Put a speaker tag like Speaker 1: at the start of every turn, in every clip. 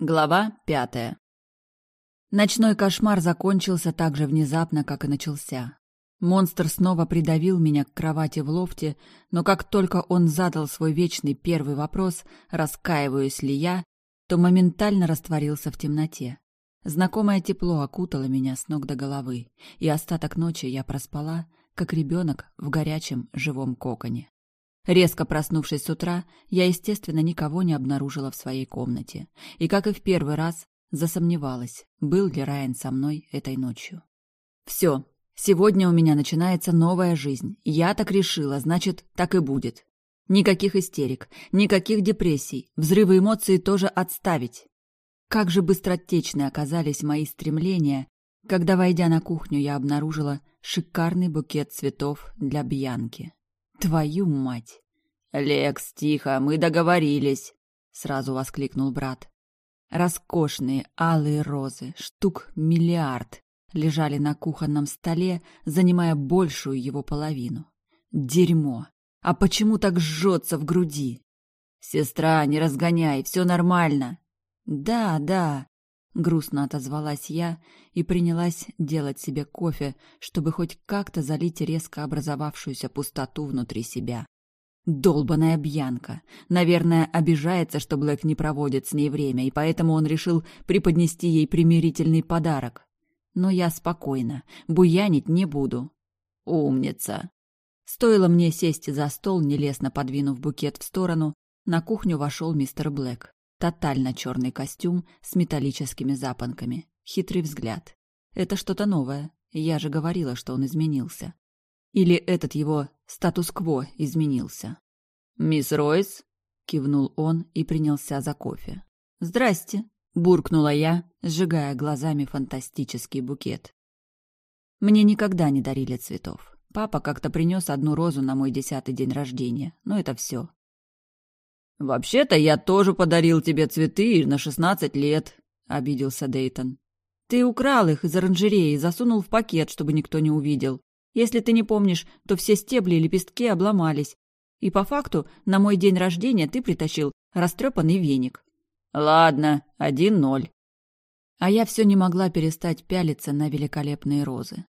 Speaker 1: Глава пятая. Ночной кошмар закончился так же внезапно, как и начался. Монстр снова придавил меня к кровати в лофте, но как только он задал свой вечный первый вопрос, раскаиваюсь ли я, то моментально растворился в темноте. Знакомое тепло окутало меня с ног до головы, и остаток ночи я проспала, как ребенок в горячем живом коконе. Резко проснувшись с утра, я, естественно, никого не обнаружила в своей комнате. И, как и в первый раз, засомневалась, был ли Райан со мной этой ночью. Все, сегодня у меня начинается новая жизнь. Я так решила, значит, так и будет. Никаких истерик, никаких депрессий, взрывы эмоций тоже отставить. Как же быстротечны оказались мои стремления, когда, войдя на кухню, я обнаружила шикарный букет цветов для Бьянки. Твою мать! Лекс, тихо, мы договорились, сразу воскликнул брат. Роскошные алые розы, штук миллиард, лежали на кухонном столе, занимая большую его половину. Дерьмо! А почему так жжется в груди? Сестра, не разгоняй, все нормально. Да, да, грустно отозвалась я и принялась делать себе кофе, чтобы хоть как-то залить резко образовавшуюся пустоту внутри себя. Долбаная Бьянка. Наверное, обижается, что Блэк не проводит с ней время, и поэтому он решил преподнести ей примирительный подарок. Но я спокойна, буянить не буду. Умница. Стоило мне сесть за стол, нелестно подвинув букет в сторону, на кухню вошел мистер Блэк. Тотально черный костюм с металлическими запонками. Хитрый взгляд. Это что-то новое. Я же говорила, что он изменился. Или этот его статус-кво изменился. «Мисс Ройс?» — кивнул он и принялся за кофе. «Здрасте», — буркнула я, сжигая глазами фантастический букет. Мне никогда не дарили цветов. Папа как-то принес одну розу на мой десятый день рождения, но это все. «Вообще-то я тоже подарил тебе цветы на шестнадцать лет», — обиделся Дейтон. «Ты украл их из оранжереи и засунул в пакет, чтобы никто не увидел. Если ты не помнишь, то все стебли и лепестки обломались. И по факту на мой день рождения ты притащил растрепанный веник». «Ладно, один ноль». А я все не могла перестать пялиться на великолепные розы.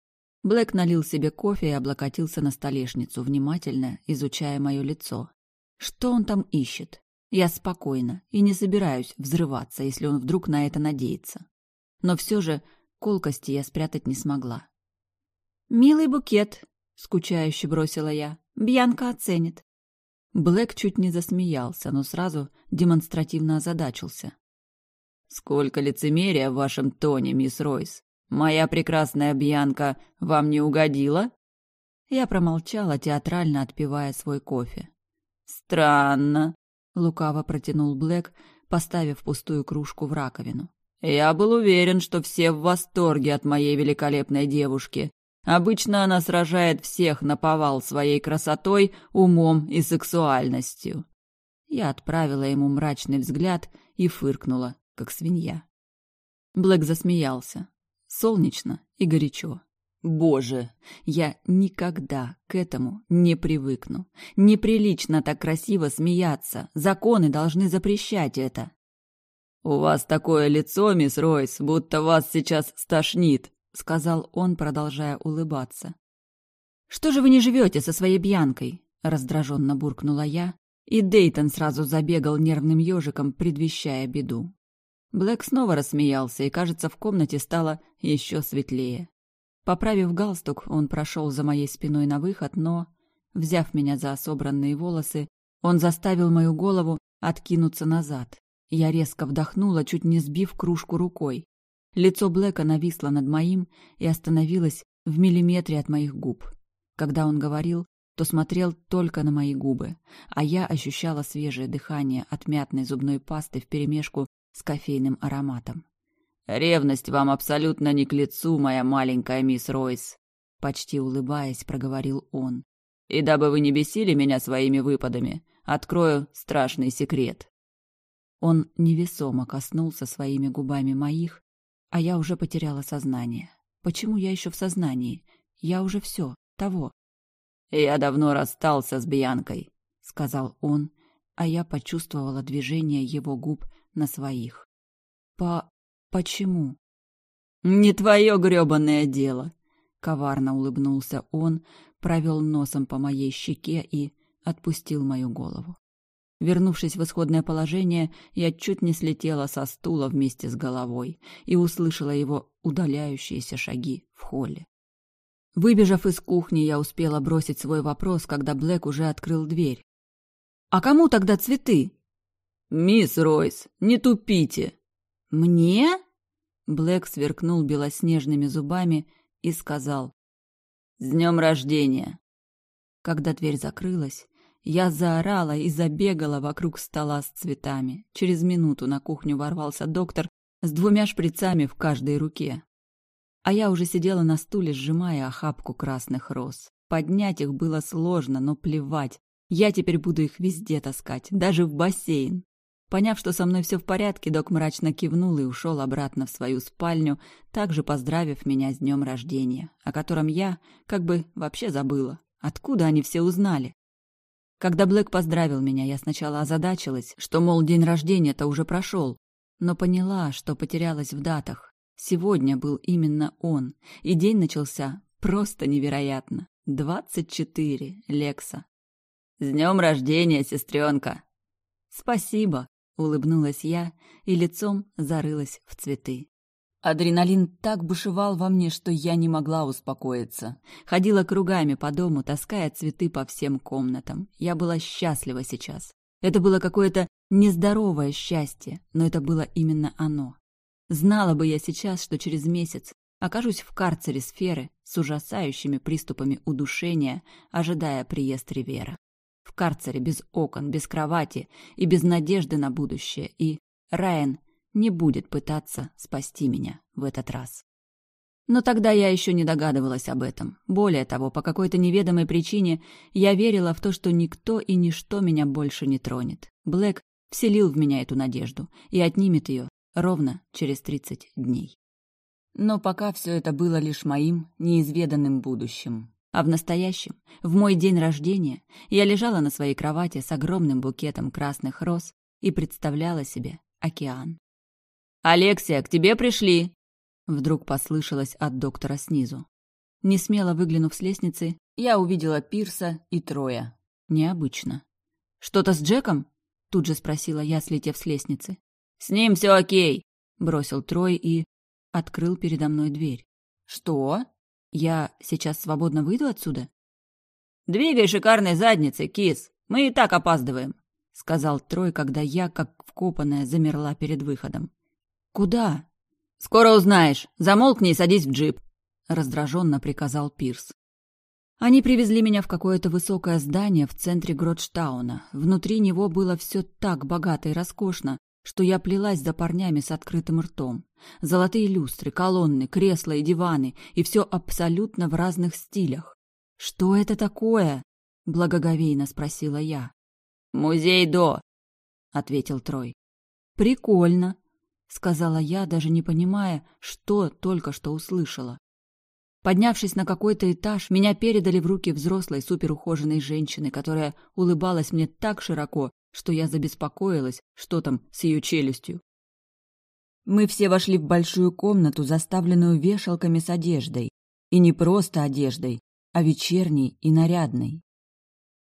Speaker 1: Блэк налил себе кофе и облокотился на столешницу, внимательно изучая мое лицо. Что он там ищет? Я спокойна и не собираюсь взрываться, если он вдруг на это надеется. Но все же колкости я спрятать не смогла. «Милый букет», — скучающе бросила я. «Бьянка оценит». Блэк чуть не засмеялся, но сразу демонстративно озадачился. «Сколько лицемерия в вашем тоне, мисс Ройс! Моя прекрасная Бьянка вам не угодила?» Я промолчала, театрально отпивая свой кофе. «Странно», — лукаво протянул Блэк, поставив пустую кружку в раковину. «Я был уверен, что все в восторге от моей великолепной девушки. Обычно она сражает всех на повал своей красотой, умом и сексуальностью». Я отправила ему мрачный взгляд и фыркнула, как свинья. Блэк засмеялся. Солнечно и горячо. Боже, я никогда к этому не привыкну. Неприлично так красиво смеяться. Законы должны запрещать это. У вас такое лицо, мисс Ройс, будто вас сейчас стошнит, сказал он, продолжая улыбаться. Что же вы не живете со своей бьянкой? раздраженно буркнула я, и Дейтон сразу забегал нервным ежиком, предвещая беду. Блэк снова рассмеялся, и, кажется, в комнате стало еще светлее. Поправив галстук, он прошел за моей спиной на выход, но, взяв меня за собранные волосы, он заставил мою голову откинуться назад. Я резко вдохнула, чуть не сбив кружку рукой. Лицо Блэка нависло над моим и остановилось в миллиметре от моих губ. Когда он говорил, то смотрел только на мои губы, а я ощущала свежее дыхание от мятной зубной пасты вперемешку с кофейным ароматом. «Ревность вам абсолютно не к лицу, моя маленькая мисс Ройс», — почти улыбаясь, проговорил он. «И дабы вы не бесили меня своими выпадами, открою страшный секрет». Он невесомо коснулся своими губами моих, а я уже потеряла сознание. Почему я еще в сознании? Я уже все, того. «Я давно расстался с Бьянкой», — сказал он, а я почувствовала движение его губ на своих. По... почему?
Speaker 2: Не твое грёбаное дело. Коварно улыбнулся он, провел носом по моей щеке и отпустил мою голову. Вернувшись в исходное положение, я чуть не слетела со стула вместе с головой и услышала его удаляющиеся шаги в холле. Выбежав из кухни, я успела бросить свой вопрос, когда Блэк уже открыл дверь. «А кому тогда цветы?»
Speaker 3: «Мисс Ройс, не тупите!»
Speaker 1: «Мне?» Блэк сверкнул белоснежными зубами и сказал.
Speaker 3: «С днем рождения!»
Speaker 1: Когда дверь закрылась, я заорала и забегала вокруг стола с цветами. Через минуту на кухню ворвался доктор с двумя шприцами в каждой руке. А я уже сидела на стуле, сжимая охапку красных роз. Поднять их было сложно, но плевать. Я теперь буду их везде таскать, даже в бассейн. Поняв, что со мной все в порядке, док мрачно кивнул и ушел обратно в свою спальню, также поздравив меня с днем рождения, о котором я как бы вообще забыла. Откуда они все узнали? Когда Блэк поздравил меня, я сначала озадачилась, что, мол, день рождения-то уже прошел, но поняла, что потерялась в датах. Сегодня был именно он, и день начался просто невероятно. Двадцать четыре, Лекса.
Speaker 3: «С днем рождения, сестренка!»
Speaker 1: «Спасибо!» Улыбнулась я и лицом зарылась в цветы. Адреналин так бушевал во мне, что я не могла успокоиться. Ходила кругами по дому, таская цветы по всем комнатам. Я была счастлива сейчас. Это было какое-то нездоровое счастье, но это было именно оно. Знала бы я сейчас, что через месяц окажусь в карцере сферы с ужасающими приступами удушения, ожидая приезд Ривера карцере без окон, без кровати и без надежды на будущее, и Райан не будет пытаться спасти меня в этот раз. Но тогда я еще не догадывалась об этом. Более того, по какой-то неведомой причине я верила в то, что никто и ничто меня больше не тронет. Блэк вселил в меня эту надежду и отнимет ее ровно через тридцать дней. Но пока все это было лишь моим неизведанным будущим. А в настоящем, в мой день рождения, я лежала на своей кровати с огромным букетом красных роз и представляла себе океан.
Speaker 3: «Алексия, к тебе пришли!»
Speaker 1: Вдруг послышалось от доктора снизу. Не смело выглянув с лестницы, я увидела Пирса и Троя. Необычно. «Что-то с Джеком?» Тут же спросила я, слетев с лестницы.
Speaker 3: «С ним все окей!»
Speaker 1: Бросил Трой и... Открыл передо мной дверь. «Что?» Я сейчас свободно выйду отсюда?
Speaker 3: Двигай шикарной задницей, кис. Мы и так опаздываем,
Speaker 1: сказал Трой, когда я, как вкопанная, замерла перед выходом. Куда?
Speaker 3: Скоро узнаешь. Замолкни и садись в джип,
Speaker 1: раздраженно приказал Пирс. Они привезли меня в какое-то высокое здание в центре Гротштауна. Внутри него было все так богато и роскошно, что я плелась за парнями с открытым ртом. Золотые люстры, колонны, кресла и диваны, и все абсолютно в разных стилях. «Что это такое?» — благоговейно спросила я.
Speaker 3: «Музей До», — ответил Трой.
Speaker 1: «Прикольно», — сказала я, даже не понимая, что только что услышала. Поднявшись на какой-то этаж, меня передали в руки взрослой суперухоженной женщины, которая улыбалась мне так широко, что я забеспокоилась, что там с ее челюстью. Мы все вошли в большую комнату, заставленную вешалками с одеждой. И не просто одеждой, а вечерней и нарядной.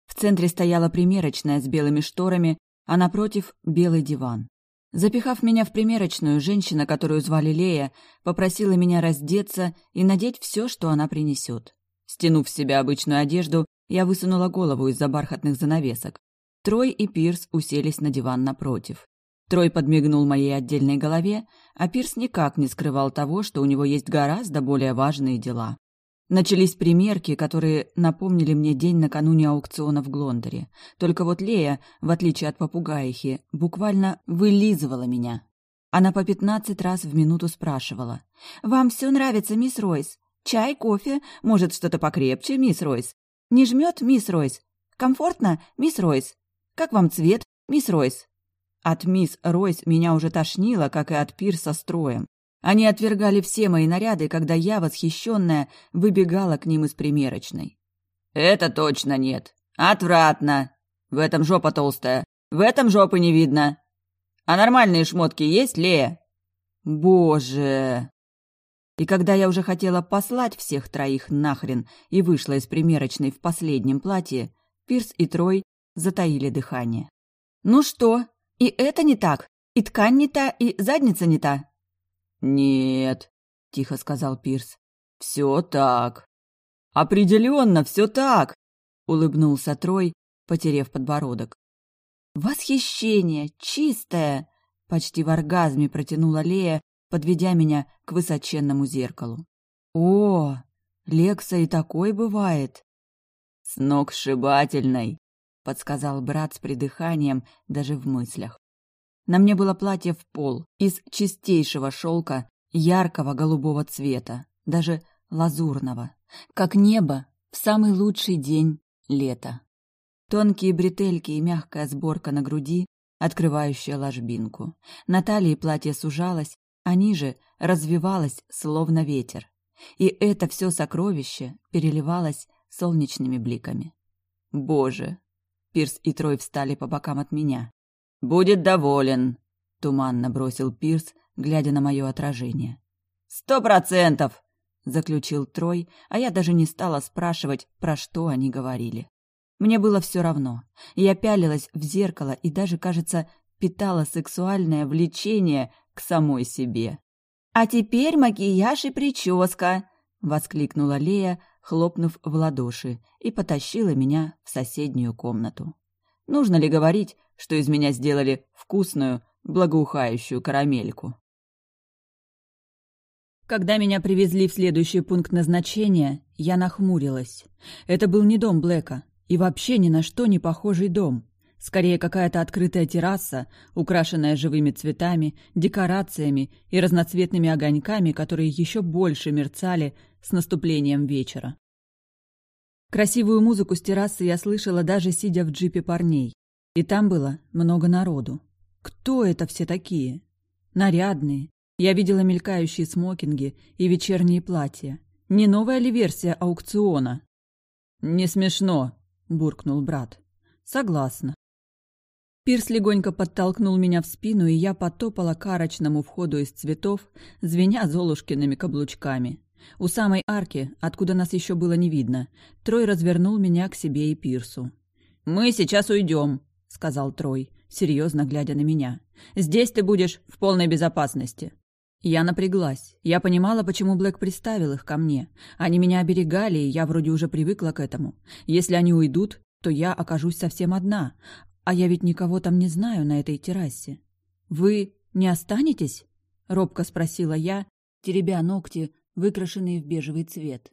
Speaker 1: В центре стояла примерочная с белыми шторами, а напротив — белый диван. Запихав меня в примерочную, женщина, которую звали Лея, попросила меня раздеться и надеть все, что она принесет. Стянув с себя обычную одежду, я высунула голову из-за бархатных занавесок. Трой и Пирс уселись на диван напротив. Трой подмигнул моей отдельной голове, а Пирс никак не скрывал того, что у него есть гораздо более важные дела. Начались примерки, которые напомнили мне день накануне аукциона в Глондоре. Только вот Лея, в отличие от попугаихи, буквально вылизывала меня. Она по пятнадцать раз в минуту спрашивала. «Вам все нравится, мисс Ройс? Чай, кофе? Может, что-то покрепче, мисс Ройс? Не жмет, мисс Ройс? Комфортно, мисс Ройс? Как вам цвет, мисс Ройс?» От мисс Ройс меня уже тошнило, как и от Пирса строем. Они отвергали все мои наряды, когда я, восхищенная, выбегала к ним из примерочной.
Speaker 3: «Это точно нет. Отвратно. В этом жопа толстая. В этом жопы не видно. А нормальные шмотки есть, Лея?»
Speaker 2: Боже! И когда я уже хотела послать всех троих нахрен и вышла из примерочной в последнем платье, Пирс и Трой затаили дыхание. «Ну что, и это не так? И ткань не та, и задница не та?» «Нет», — тихо сказал Пирс. «Все так». «Определенно, все так!» — улыбнулся Трой, потерев подбородок. «Восхищение! Чистое!» — почти в оргазме протянула Лея, подведя меня к высоченному зеркалу. «О, Лекса и такой бывает!» «Сногсшибательной!» — подсказал брат с придыханием даже в мыслях. На мне было платье в пол, из чистейшего шелка, яркого голубого цвета, даже лазурного, как небо в самый лучший день лета. Тонкие бретельки и мягкая сборка на груди, открывающая ложбинку. На талии платье сужалось, а ниже развивалось, словно ветер. И это все сокровище переливалось солнечными бликами. Боже! Пирс и Трой встали по бокам от меня. «Будет доволен», — туманно бросил Пирс, глядя на мое отражение. «Сто процентов!» — заключил Трой, а я даже не стала спрашивать, про что они говорили. Мне было все равно. Я пялилась в зеркало и даже, кажется, питала сексуальное влечение к самой себе. «А теперь макияж и прическа!» — воскликнула Лея, хлопнув в ладоши, и потащила меня в соседнюю комнату. Нужно ли говорить, что из меня сделали вкусную, благоухающую карамельку?
Speaker 1: Когда меня привезли в следующий пункт назначения, я нахмурилась. Это был не дом Блэка, и вообще ни на что не похожий дом. Скорее, какая-то открытая терраса, украшенная живыми цветами, декорациями и разноцветными огоньками, которые еще больше мерцали с наступлением вечера. Красивую музыку с террасы я слышала, даже сидя в джипе парней. И там было много народу. Кто это все такие? Нарядные. Я видела мелькающие смокинги и вечерние платья. Не новая ли версия аукциона?
Speaker 2: «Не смешно», — буркнул брат.
Speaker 1: «Согласна. Пирс легонько подтолкнул меня в спину, и я потопала к арочному входу из цветов, звеня золушкиными каблучками. У самой арки, откуда нас еще было не видно, Трой развернул меня к себе и Пирсу.
Speaker 3: «Мы сейчас уйдем», — сказал Трой, серьезно глядя на меня. «Здесь ты будешь в полной безопасности».
Speaker 1: Я напряглась. Я понимала, почему Блэк приставил их ко мне. Они меня оберегали, и я вроде уже привыкла к этому. Если они уйдут, то я окажусь совсем одна, а я ведь никого там не знаю на этой террасе. Вы не останетесь? Робко спросила я, теребя ногти, выкрашенные в бежевый цвет.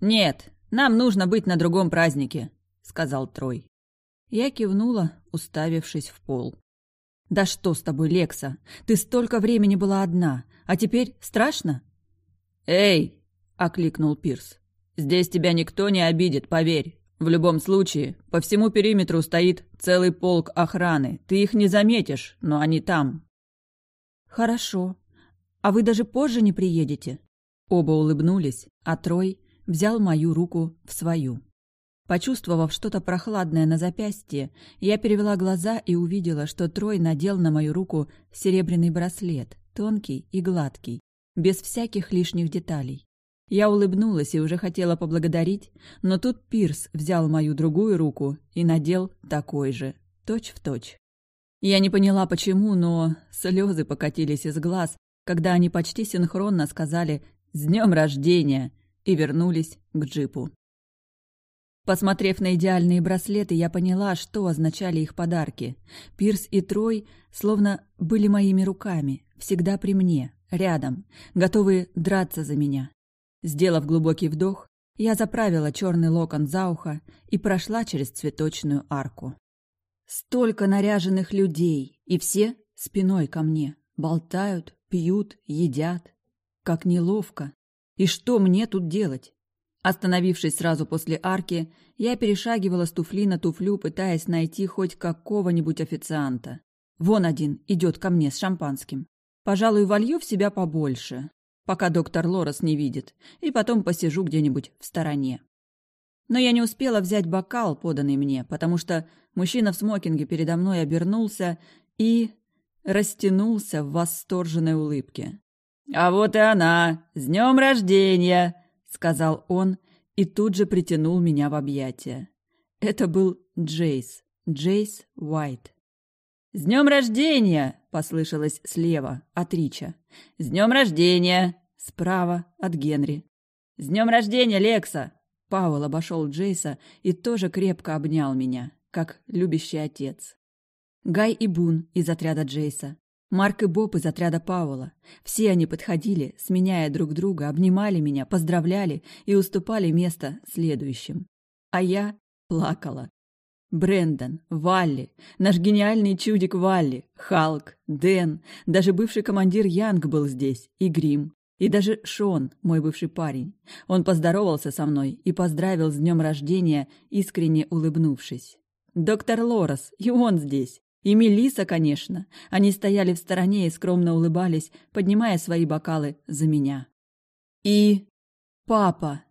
Speaker 3: Нет, нам нужно быть на другом празднике, сказал Трой.
Speaker 1: Я кивнула, уставившись в пол. «Да что с тобой, Лекса? Ты столько времени была одна, а теперь страшно?»
Speaker 3: «Эй!» — окликнул Пирс. «Здесь тебя никто не обидит, поверь. В любом случае, по всему периметру стоит целый полк охраны. Ты их не заметишь, но они там.
Speaker 1: Хорошо. А вы даже позже не приедете? Оба улыбнулись, а Трой взял мою руку в свою. Почувствовав что-то прохладное на запястье, я перевела глаза и увидела, что Трой надел на мою руку серебряный браслет, тонкий и гладкий, без всяких лишних деталей. Я улыбнулась и уже хотела поблагодарить, но тут Пирс взял мою другую руку и надел такой же, точь в точь. Я не поняла, почему, но слезы покатились из глаз, когда они почти синхронно сказали «С днем рождения!» и вернулись к джипу. Посмотрев на идеальные браслеты, я поняла, что означали их подарки. Пирс и Трой словно были моими руками, всегда при мне, рядом, готовые драться за меня. Сделав глубокий вдох, я заправила черный локон за ухо и прошла через цветочную арку. Столько наряженных людей, и все спиной ко мне. Болтают, пьют, едят. Как неловко. И что мне тут делать? Остановившись сразу после арки, я перешагивала с туфли на туфлю, пытаясь найти хоть какого-нибудь официанта. Вон один идет ко мне с шампанским. Пожалуй, волью в себя побольше пока доктор Лорес не видит, и потом посижу где-нибудь в стороне. Но я не успела взять бокал, поданный мне, потому что мужчина в смокинге передо мной обернулся и...
Speaker 2: растянулся в восторженной улыбке.
Speaker 3: «А вот и она! С днем рождения!» — сказал он и тут же притянул меня в объятия.
Speaker 2: Это был Джейс, Джейс Уайт.
Speaker 3: «С днем рождения!» — послышалось слева, от Рича. «С днем рождения!» — справа, от Генри. «С днем рождения, Лекса!»
Speaker 2: Пауэлл обошел Джейса и тоже крепко обнял меня, как любящий отец. Гай и Бун из отряда Джейса, Марк и Боб из отряда Пауэлла. Все они подходили, сменяя друг друга, обнимали меня, поздравляли и уступали место следующим. А я плакала. Брендон, Валли, наш гениальный чудик Валли, Халк, Дэн, даже бывший командир Янг был здесь, и Грим, и даже Шон, мой бывший парень. Он поздоровался со мной и поздравил с днем рождения, искренне улыбнувшись. Доктор Лорес, и он здесь. И Мелиса, конечно. Они стояли в стороне и скромно улыбались, поднимая свои бокалы за меня. И... папа.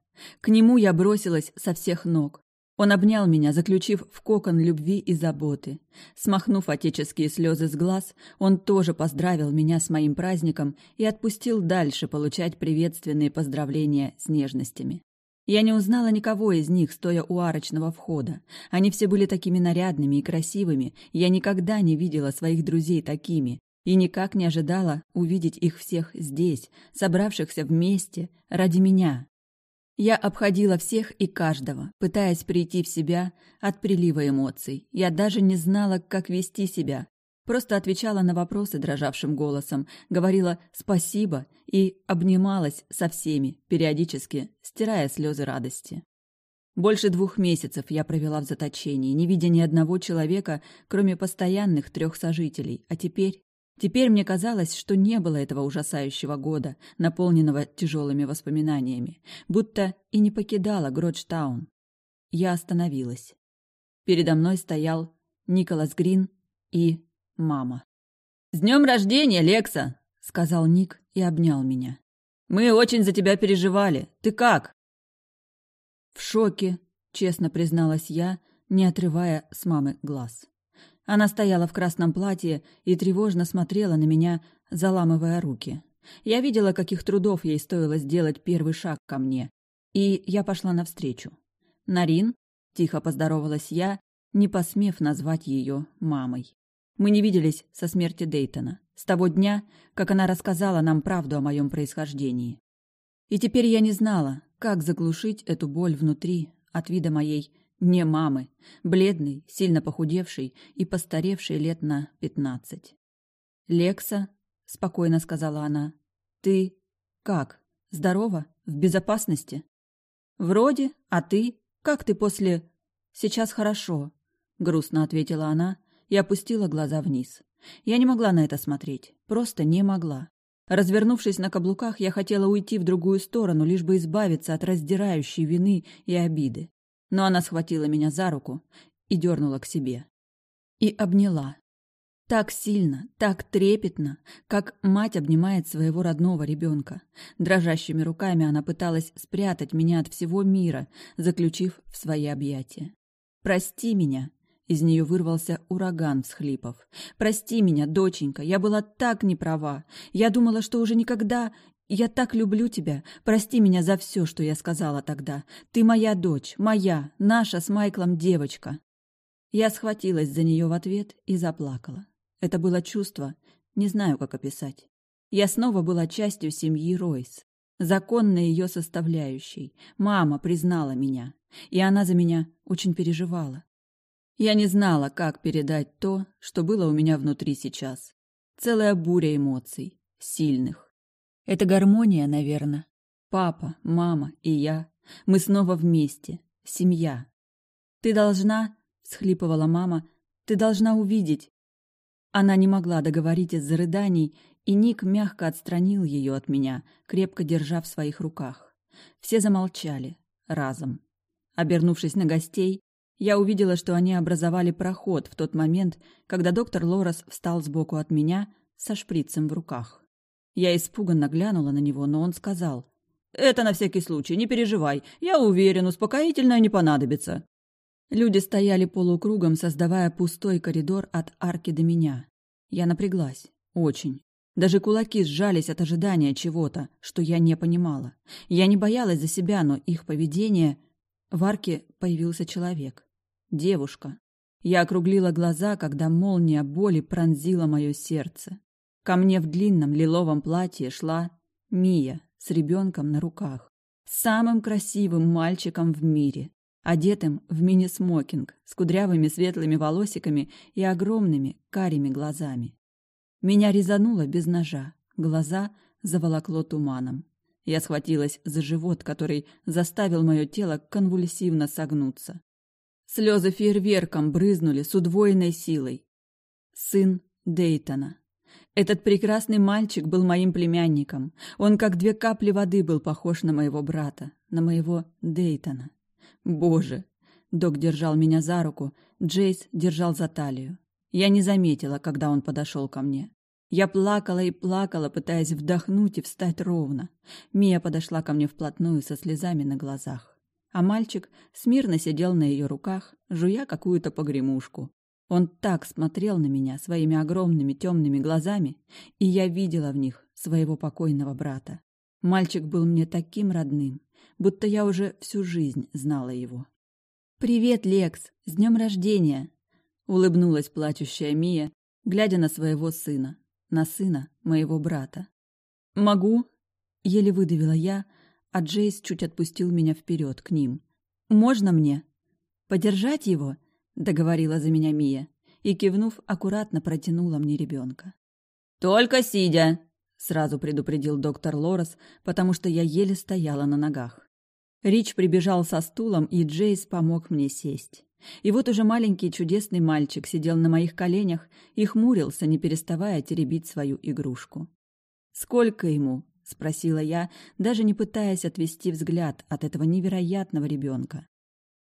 Speaker 2: К нему я бросилась со всех ног. Он обнял меня, заключив в кокон любви и заботы. Смахнув отеческие слезы с глаз, он тоже поздравил меня с моим праздником и отпустил дальше получать приветственные поздравления с нежностями. Я не узнала никого из них, стоя у арочного входа. Они все были такими нарядными и красивыми. Я никогда не видела своих друзей такими. И никак не ожидала увидеть их всех здесь, собравшихся вместе, ради меня. Я обходила всех и каждого, пытаясь прийти в себя от прилива эмоций. Я даже не знала, как вести себя, Просто отвечала на вопросы дрожавшим голосом, говорила «спасибо» и обнималась со всеми, периодически стирая слезы радости. Больше двух месяцев я провела в заточении, не видя ни одного человека, кроме постоянных трех сожителей, а теперь... Теперь мне казалось, что не было этого ужасающего года, наполненного тяжелыми воспоминаниями, будто и не покидала Гроджтаун. Я остановилась. Передо мной стоял Николас Грин и мама.
Speaker 3: «С днем рождения, Лекса!»
Speaker 2: — сказал Ник и обнял меня.
Speaker 3: «Мы очень за тебя переживали. Ты как?»
Speaker 2: «В шоке», — честно призналась я, не отрывая с мамы глаз. Она стояла в красном платье и тревожно смотрела на меня, заламывая руки. Я видела, каких трудов ей стоило сделать первый шаг ко мне, и я пошла навстречу. «Нарин?» — тихо поздоровалась я, не посмев назвать ее мамой. Мы не виделись со смерти Дейтона, с того дня, как она рассказала нам правду о моем происхождении. И теперь я не знала, как заглушить эту боль внутри от вида моей не мамы, бледной, сильно похудевшей и постаревшей лет на пятнадцать. «Лекса», — спокойно сказала она, — «ты как? Здорова? В безопасности?» «Вроде, а ты? Как ты после...» «Сейчас хорошо», — грустно ответила она, и опустила глаза вниз. Я не могла на это смотреть, просто не могла. Развернувшись на каблуках, я хотела уйти в другую сторону, лишь бы избавиться от раздирающей вины и обиды. Но она схватила меня за руку и дернула к себе. И обняла. Так сильно, так трепетно, как мать обнимает своего родного ребенка. Дрожащими руками она пыталась спрятать меня от всего мира, заключив в свои объятия. «Прости меня», из нее вырвался ураган всхлипов. «Прости меня, доченька, я была так неправа. Я думала, что уже никогда... Я так люблю тебя. Прости меня за все, что я сказала тогда. Ты моя дочь, моя, наша с Майклом девочка». Я схватилась за нее в ответ и заплакала. Это было чувство, не знаю, как описать. Я снова была частью семьи Ройс, законной ее составляющей. Мама признала меня, и она за меня очень переживала. Я не знала, как передать то, что было у меня внутри сейчас. Целая буря эмоций, сильных. Это гармония, наверное. Папа, мама и я. Мы снова вместе. Семья. «Ты должна...» — всхлипывала мама. «Ты должна увидеть...» Она не могла договорить из-за рыданий, и Ник мягко отстранил ее от меня, крепко держа в своих руках. Все замолчали. Разом. Обернувшись на гостей, я увидела, что они образовали проход в тот момент, когда доктор Лорес встал сбоку от меня со шприцем в руках. Я испуганно глянула на него, но он сказал. «Это на всякий случай, не переживай. Я уверен, успокоительное не понадобится». Люди стояли полукругом, создавая пустой коридор от арки до меня. Я напряглась. Очень. Даже кулаки сжались от ожидания чего-то, что я не понимала. Я не боялась за себя, но их поведение... В арке появился человек. Девушка. Я округлила глаза, когда молния боли пронзила мое сердце. Ко мне в длинном лиловом платье шла Мия с ребенком на руках. Самым красивым мальчиком в мире, одетым в мини-смокинг, с кудрявыми светлыми волосиками и огромными карими глазами. Меня резануло без ножа, глаза заволокло туманом. Я схватилась за живот, который заставил мое тело конвульсивно согнуться. Слезы фейерверком брызнули с удвоенной силой. Сын Дейтона. Этот прекрасный мальчик был моим племянником. Он как две капли воды был похож на моего брата, на моего Дейтона. Боже! Док держал меня за руку, Джейс держал за талию. Я не заметила, когда он подошел ко мне. Я плакала и плакала, пытаясь вдохнуть и встать ровно. Мия подошла ко мне вплотную со слезами на глазах. А мальчик смирно сидел на ее руках, жуя какую-то погремушку. Он так смотрел на меня своими огромными темными глазами, и я видела в них своего покойного брата. Мальчик был мне таким родным, будто я уже всю жизнь знала его. «Привет, Лекс! С днем рождения!» — улыбнулась плачущая Мия, глядя на своего сына, на сына моего брата. «Могу?» — еле выдавила я, а Джейс чуть отпустил меня вперед к ним. «Можно мне?» «Подержать его?» — договорила за меня Мия и, кивнув, аккуратно протянула мне ребенка.
Speaker 3: «Только сидя!»
Speaker 2: — сразу предупредил доктор Лорес, потому что я еле стояла на ногах. Рич прибежал со стулом, и Джейс помог мне сесть. И вот уже маленький чудесный мальчик сидел на моих коленях и хмурился, не переставая теребить свою игрушку. «Сколько ему?» — спросила я, даже не пытаясь отвести взгляд от этого невероятного ребенка.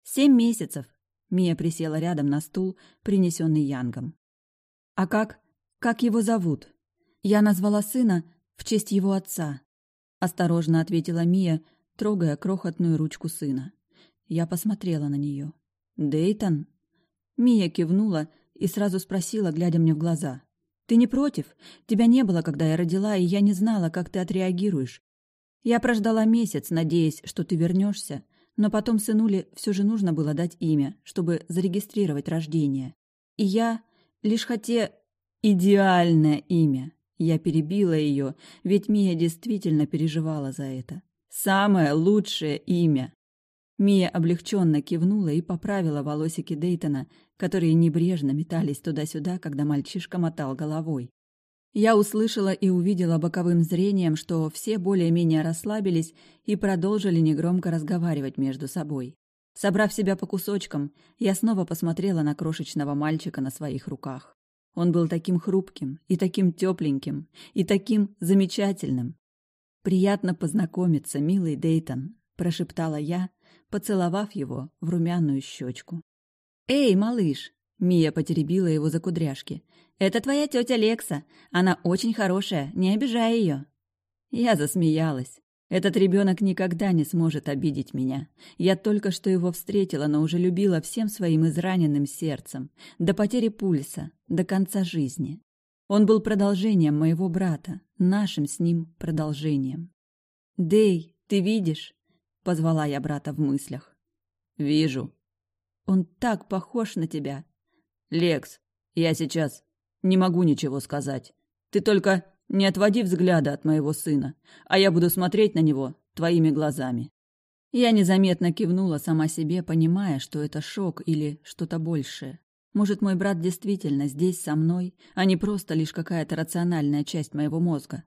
Speaker 2: «Семь месяцев», — Мия присела рядом на стул, принесенный Янгом. «А как? Как его зовут?» «Я назвала сына в честь его отца», — осторожно ответила Мия, трогая крохотную ручку сына. Я посмотрела на нее. «Дейтон?» Мия кивнула и сразу спросила, глядя мне в глаза. «Ты не против? Тебя не было, когда я родила, и я не знала, как ты отреагируешь. Я прождала месяц, надеясь, что ты вернешься, но потом сынуле все же нужно было дать имя, чтобы зарегистрировать рождение. И я лишь хотела... Идеальное имя. Я перебила ее, ведь Мия действительно переживала за это. Самое лучшее имя. Мия облегченно кивнула и поправила волосики Дейтона, которые небрежно метались туда-сюда, когда мальчишка мотал головой. Я услышала и увидела боковым зрением, что все более-менее расслабились и продолжили негромко разговаривать между собой. Собрав себя по кусочкам, я снова посмотрела на крошечного мальчика на своих руках. Он был таким хрупким и таким тепленьким и таким замечательным. «Приятно познакомиться, милый Дейтон», – прошептала я, поцеловав его в румяную щечку. «Эй, малыш!» — Мия потеребила его за кудряшки. «Это твоя тетя Лекса. Она очень хорошая, не обижай ее». Я засмеялась. Этот ребенок никогда не сможет обидеть меня. Я только что его встретила, но уже любила всем своим израненным сердцем, до потери пульса, до конца жизни. Он был продолжением моего брата, нашим с ним продолжением. «Дэй, ты видишь? — позвала я брата в мыслях.
Speaker 3: «Вижу».
Speaker 2: «Он так похож на тебя».
Speaker 3: «Лекс, я сейчас не могу ничего сказать. Ты только не отводи взгляда от моего сына, а я буду смотреть на него твоими глазами».
Speaker 2: Я незаметно кивнула сама себе, понимая, что это шок или что-то большее. Может, мой брат действительно здесь со мной, а не просто лишь какая-то рациональная часть моего мозга.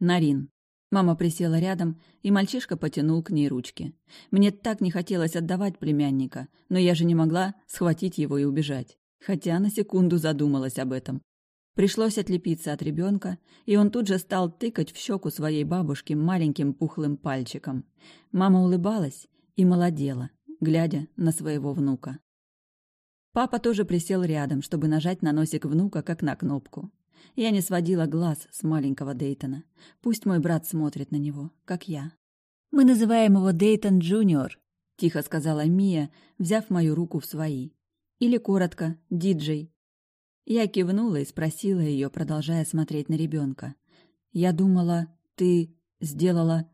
Speaker 2: Нарин. Мама присела рядом, и мальчишка потянул к ней ручки. Мне так не хотелось отдавать племянника, но я же не могла схватить его и убежать. Хотя на секунду задумалась об этом. Пришлось отлепиться от ребенка, и он тут же стал тыкать в щеку своей бабушки маленьким пухлым пальчиком. Мама улыбалась и молодела, глядя на своего внука. Папа тоже присел рядом, чтобы нажать на носик внука, как на кнопку. Я не сводила глаз с маленького Дейтона. Пусть мой брат смотрит на него, как я. «Мы называем его Дейтон Джуниор», — тихо сказала Мия, взяв мою руку в свои. Или коротко «Диджей». Я кивнула и спросила ее, продолжая смотреть на ребенка. «Я думала, ты сделала...»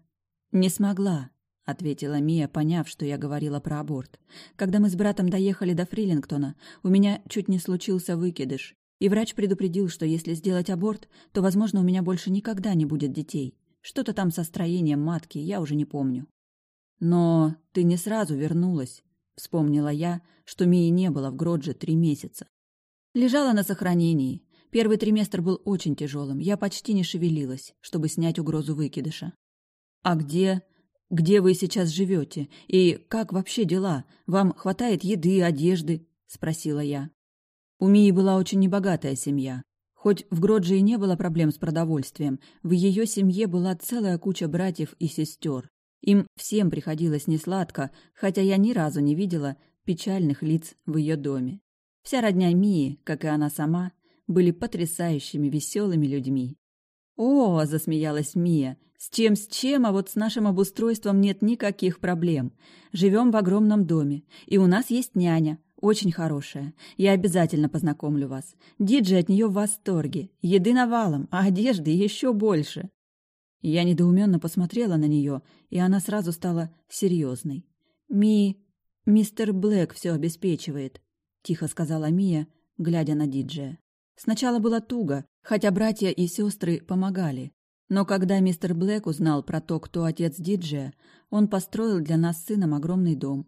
Speaker 2: «Не смогла», — ответила Мия, поняв, что я говорила про аборт. «Когда мы с братом доехали до Фрилингтона, у меня чуть не случился выкидыш, и врач предупредил, что если сделать аборт, то, возможно, у меня больше никогда не будет детей. Что-то там со строением матки, я уже не помню». «Но ты не сразу вернулась», — вспомнила я, что Мии не было в Гродже три месяца. Лежала на сохранении. Первый триместр был очень тяжелым, я почти не шевелилась, чтобы снять угрозу выкидыша. «А где... где вы сейчас живете? И как вообще дела? Вам хватает еды, одежды?» — спросила я. У Мии была очень небогатая семья. Хоть в Гродже и не было проблем с продовольствием, в ее семье была целая куча братьев и сестер. Им всем приходилось несладко, хотя я ни разу не видела печальных лиц в ее доме. Вся родня Мии, как и она сама, были потрясающими веселыми людьми. «О!» – засмеялась Мия. «С чем с чем, а вот с нашим обустройством нет никаких проблем. Живем в огромном доме, и у нас есть няня, очень хорошая. Я обязательно познакомлю вас. Диджей от нее в восторге. Еды навалом, а одежды еще больше». Я недоуменно посмотрела на нее, и она сразу стала серьезной. «Ми... мистер Блэк все обеспечивает», — тихо сказала Мия, глядя на диджея. Сначала было туго, хотя братья и сестры помогали. Но когда мистер Блэк узнал про то, кто отец диджея, он построил для нас с сыном огромный дом.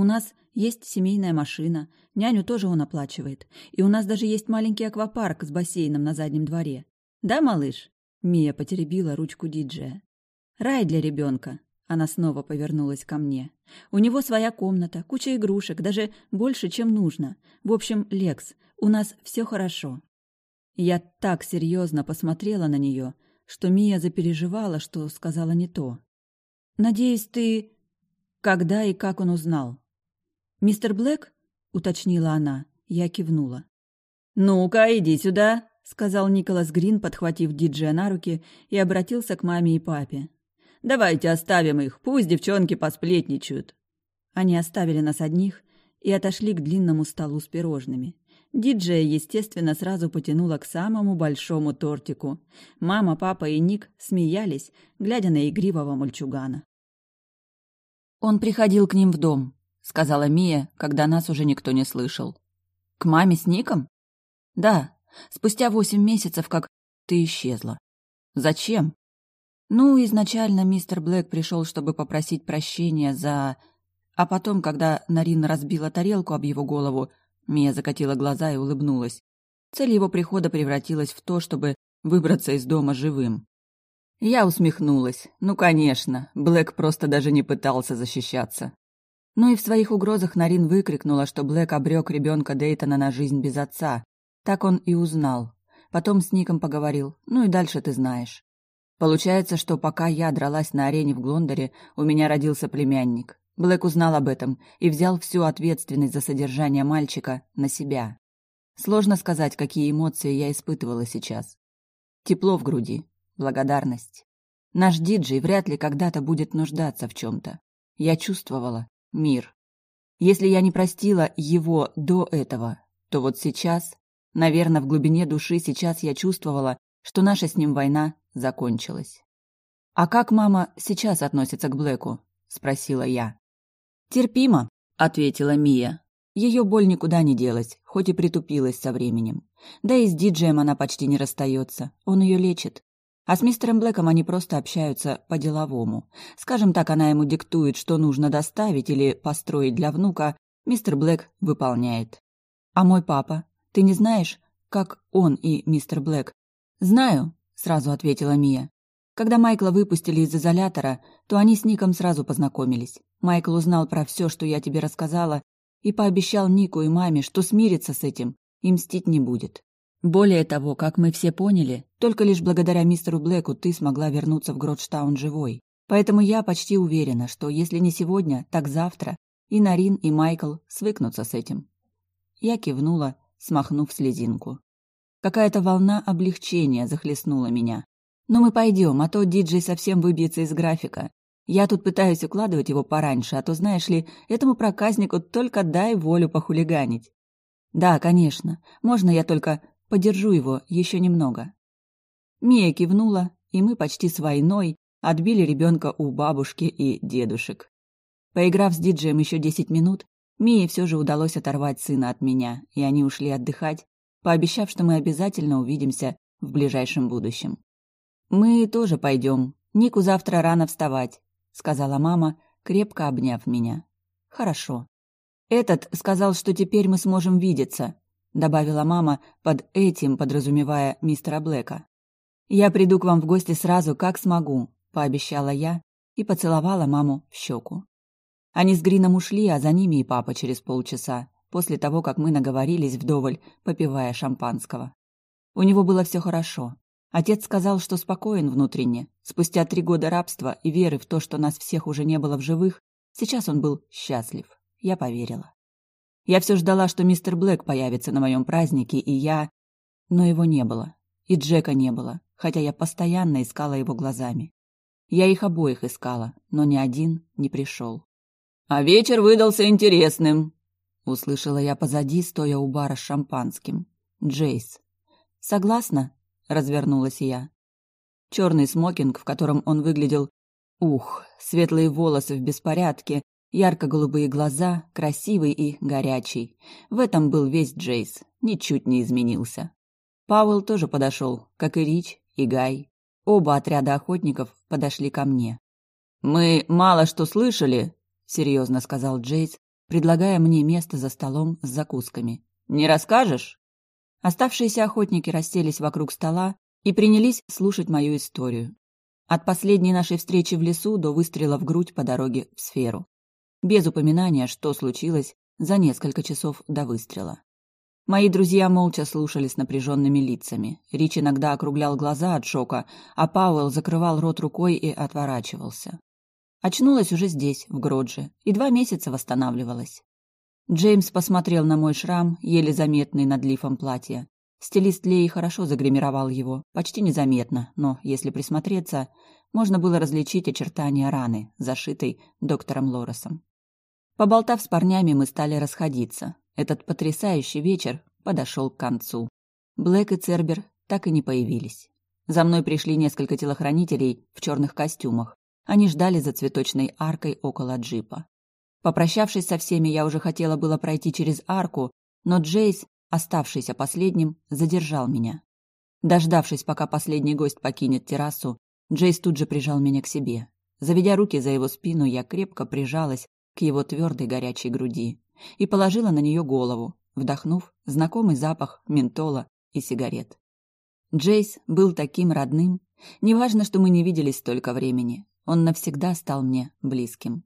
Speaker 2: У нас есть семейная машина, няню тоже он оплачивает, и у нас даже есть маленький аквапарк с бассейном на заднем дворе. Да, малыш? Мия потеребила ручку диджея. «Рай для ребенка!» Она снова повернулась ко мне. «У него своя комната, куча игрушек, даже больше, чем нужно. В общем, Лекс, у нас все хорошо». Я так серьезно посмотрела на нее, что Мия запереживала, что сказала не то. «Надеюсь, ты...» «Когда и как он узнал?» «Мистер Блэк?» — уточнила она. Я кивнула. «Ну-ка, иди сюда!» сказал Николас Грин, подхватив диджея на руки и обратился к маме и папе. «Давайте оставим их, пусть девчонки посплетничают». Они оставили нас одних и отошли к длинному столу с пирожными. Диджея, естественно, сразу потянула к самому большому тортику. Мама, папа и Ник смеялись, глядя на игривого мальчугана. «Он приходил к ним в дом», — сказала Мия, когда нас уже никто не слышал. «К маме с Ником?» «Да, Спустя восемь месяцев, как ты исчезла. Зачем? Ну, изначально мистер Блэк пришел, чтобы попросить прощения за... А потом, когда Нарин разбила тарелку об его голову, Мия закатила глаза и улыбнулась. Цель его прихода превратилась в то, чтобы выбраться из дома живым. Я усмехнулась. Ну, конечно, Блэк просто даже не пытался защищаться. Ну и в своих угрозах Нарин выкрикнула, что Блэк обрек ребенка Дейтона на жизнь без отца. Так он и узнал. Потом с Ником поговорил. Ну и дальше ты знаешь. Получается, что пока я дралась на арене в Глондоре, у меня родился племянник. Блэк узнал об этом и взял всю ответственность за содержание мальчика на себя. Сложно сказать, какие эмоции я испытывала сейчас. Тепло в груди, благодарность. Наш диджей вряд ли когда-то будет нуждаться в чем-то. Я чувствовала мир. Если я не простила его до этого, то вот сейчас Наверное, в глубине души сейчас я чувствовала, что наша с ним война закончилась. «А как мама сейчас относится к Блэку?» – спросила я. «Терпимо», – ответила Мия. Ее боль никуда не делась, хоть и притупилась со временем. Да и с диджеем она почти не расстается, он ее лечит. А с мистером Блэком они просто общаются по-деловому. Скажем так, она ему диктует, что нужно доставить или построить для внука, мистер Блэк выполняет. А мой папа? Ты не знаешь, как он и мистер Блэк?» «Знаю», — сразу ответила Мия. Когда Майкла выпустили из изолятора, то они с Ником сразу познакомились. Майкл узнал про все, что я тебе рассказала, и пообещал Нику и маме, что смирится с этим и мстить не будет. Более того, как мы все поняли, только лишь благодаря мистеру Блэку ты смогла вернуться в Гродштаун живой. Поэтому я почти уверена, что если не сегодня, так завтра и Нарин, и Майкл свыкнутся с этим. Я кивнула смахнув слезинку. Какая-то волна облегчения захлестнула меня. «Ну мы пойдем, а то диджей совсем выбьется из графика. Я тут пытаюсь укладывать его пораньше, а то, знаешь ли, этому проказнику только дай волю похулиганить». Да, конечно. Можно я только подержу его еще немного? Мия кивнула, и мы почти с войной отбили ребенка у бабушки и дедушек. Поиграв с диджеем еще десять минут, Мии все же удалось оторвать сына от меня, и они ушли отдыхать, пообещав, что мы обязательно увидимся в ближайшем будущем. «Мы тоже пойдем. Нику завтра рано вставать», — сказала мама, крепко обняв меня. «Хорошо». «Этот сказал, что теперь мы сможем видеться», — добавила мама, под этим подразумевая мистера Блэка. «Я приду к вам в гости сразу, как смогу», — пообещала я и поцеловала маму в щеку. Они с Грином ушли, а за ними и папа через полчаса, после того, как мы наговорились вдоволь, попивая шампанского. У него было все хорошо. Отец сказал, что спокоен внутренне. Спустя три года рабства и веры в то, что нас всех уже не было в живых, сейчас он был счастлив. Я поверила. Я все ждала, что мистер Блэк появится на моем празднике, и я... Но его не было. И Джека не было, хотя я постоянно искала его глазами. Я их обоих искала, но ни один не пришел. «А вечер выдался интересным», — услышала я позади, стоя у бара с шампанским. Джейс. «Согласна?» — развернулась я. Черный смокинг, в котором он выглядел... Ух, светлые волосы в беспорядке, ярко-голубые глаза, красивый и горячий. В этом был весь Джейс, ничуть не изменился. Пауэлл тоже подошел, как и Рич и Гай. Оба отряда охотников подошли ко мне. «Мы мало что слышали», — серьезно сказал Джейс, предлагая мне место за столом с закусками. «Не расскажешь?» Оставшиеся охотники расселись вокруг стола и принялись слушать мою историю. От последней нашей встречи в лесу до выстрела в грудь по дороге в сферу. Без упоминания, что случилось за несколько часов до выстрела. Мои друзья молча слушали с напряженными лицами. Рич иногда округлял глаза от шока, а Пауэлл закрывал рот рукой и отворачивался. Очнулась уже здесь, в Гродже, и два месяца восстанавливалась. Джеймс посмотрел на мой шрам, еле заметный над лифом платья. Стилист Леи хорошо загримировал его, почти незаметно, но, если присмотреться, можно было различить очертания раны, зашитой доктором Лоресом. Поболтав с парнями, мы стали расходиться. Этот потрясающий вечер подошел к концу. Блэк и Цербер так и не появились. За мной пришли несколько телохранителей в черных костюмах. Они ждали за цветочной аркой около джипа. Попрощавшись со всеми, я уже хотела было пройти через арку, но Джейс, оставшийся последним, задержал меня. Дождавшись, пока последний гость покинет террасу, Джейс тут же прижал меня к себе. Заведя руки за его спину, я крепко прижалась его твердой горячей груди и положила на нее голову, вдохнув знакомый запах ментола и сигарет. Джейс был таким родным. Неважно, что мы не виделись столько времени. Он навсегда стал мне близким.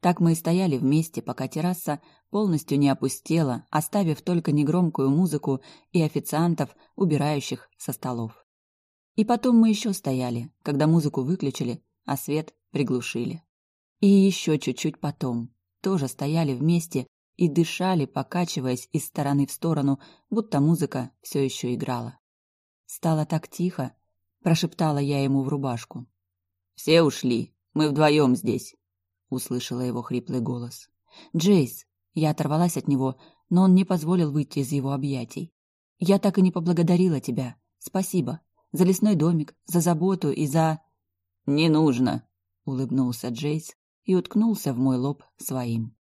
Speaker 2: Так мы и стояли вместе, пока терраса полностью не опустела, оставив только негромкую музыку и официантов, убирающих со столов. И потом мы еще стояли, когда музыку выключили, а свет приглушили. И еще чуть-чуть потом. Тоже стояли вместе и дышали, покачиваясь из стороны в сторону, будто музыка все еще играла. Стало так тихо, прошептала я ему в рубашку. «Все ушли, мы вдвоем здесь» услышала его хриплый голос. Джейс, я оторвалась от него, но он не позволил выйти из его объятий. Я так и не поблагодарила тебя. Спасибо за лесной домик, за заботу и за Не нужно, улыбнулся Джейс и уткнулся в мой лоб своим.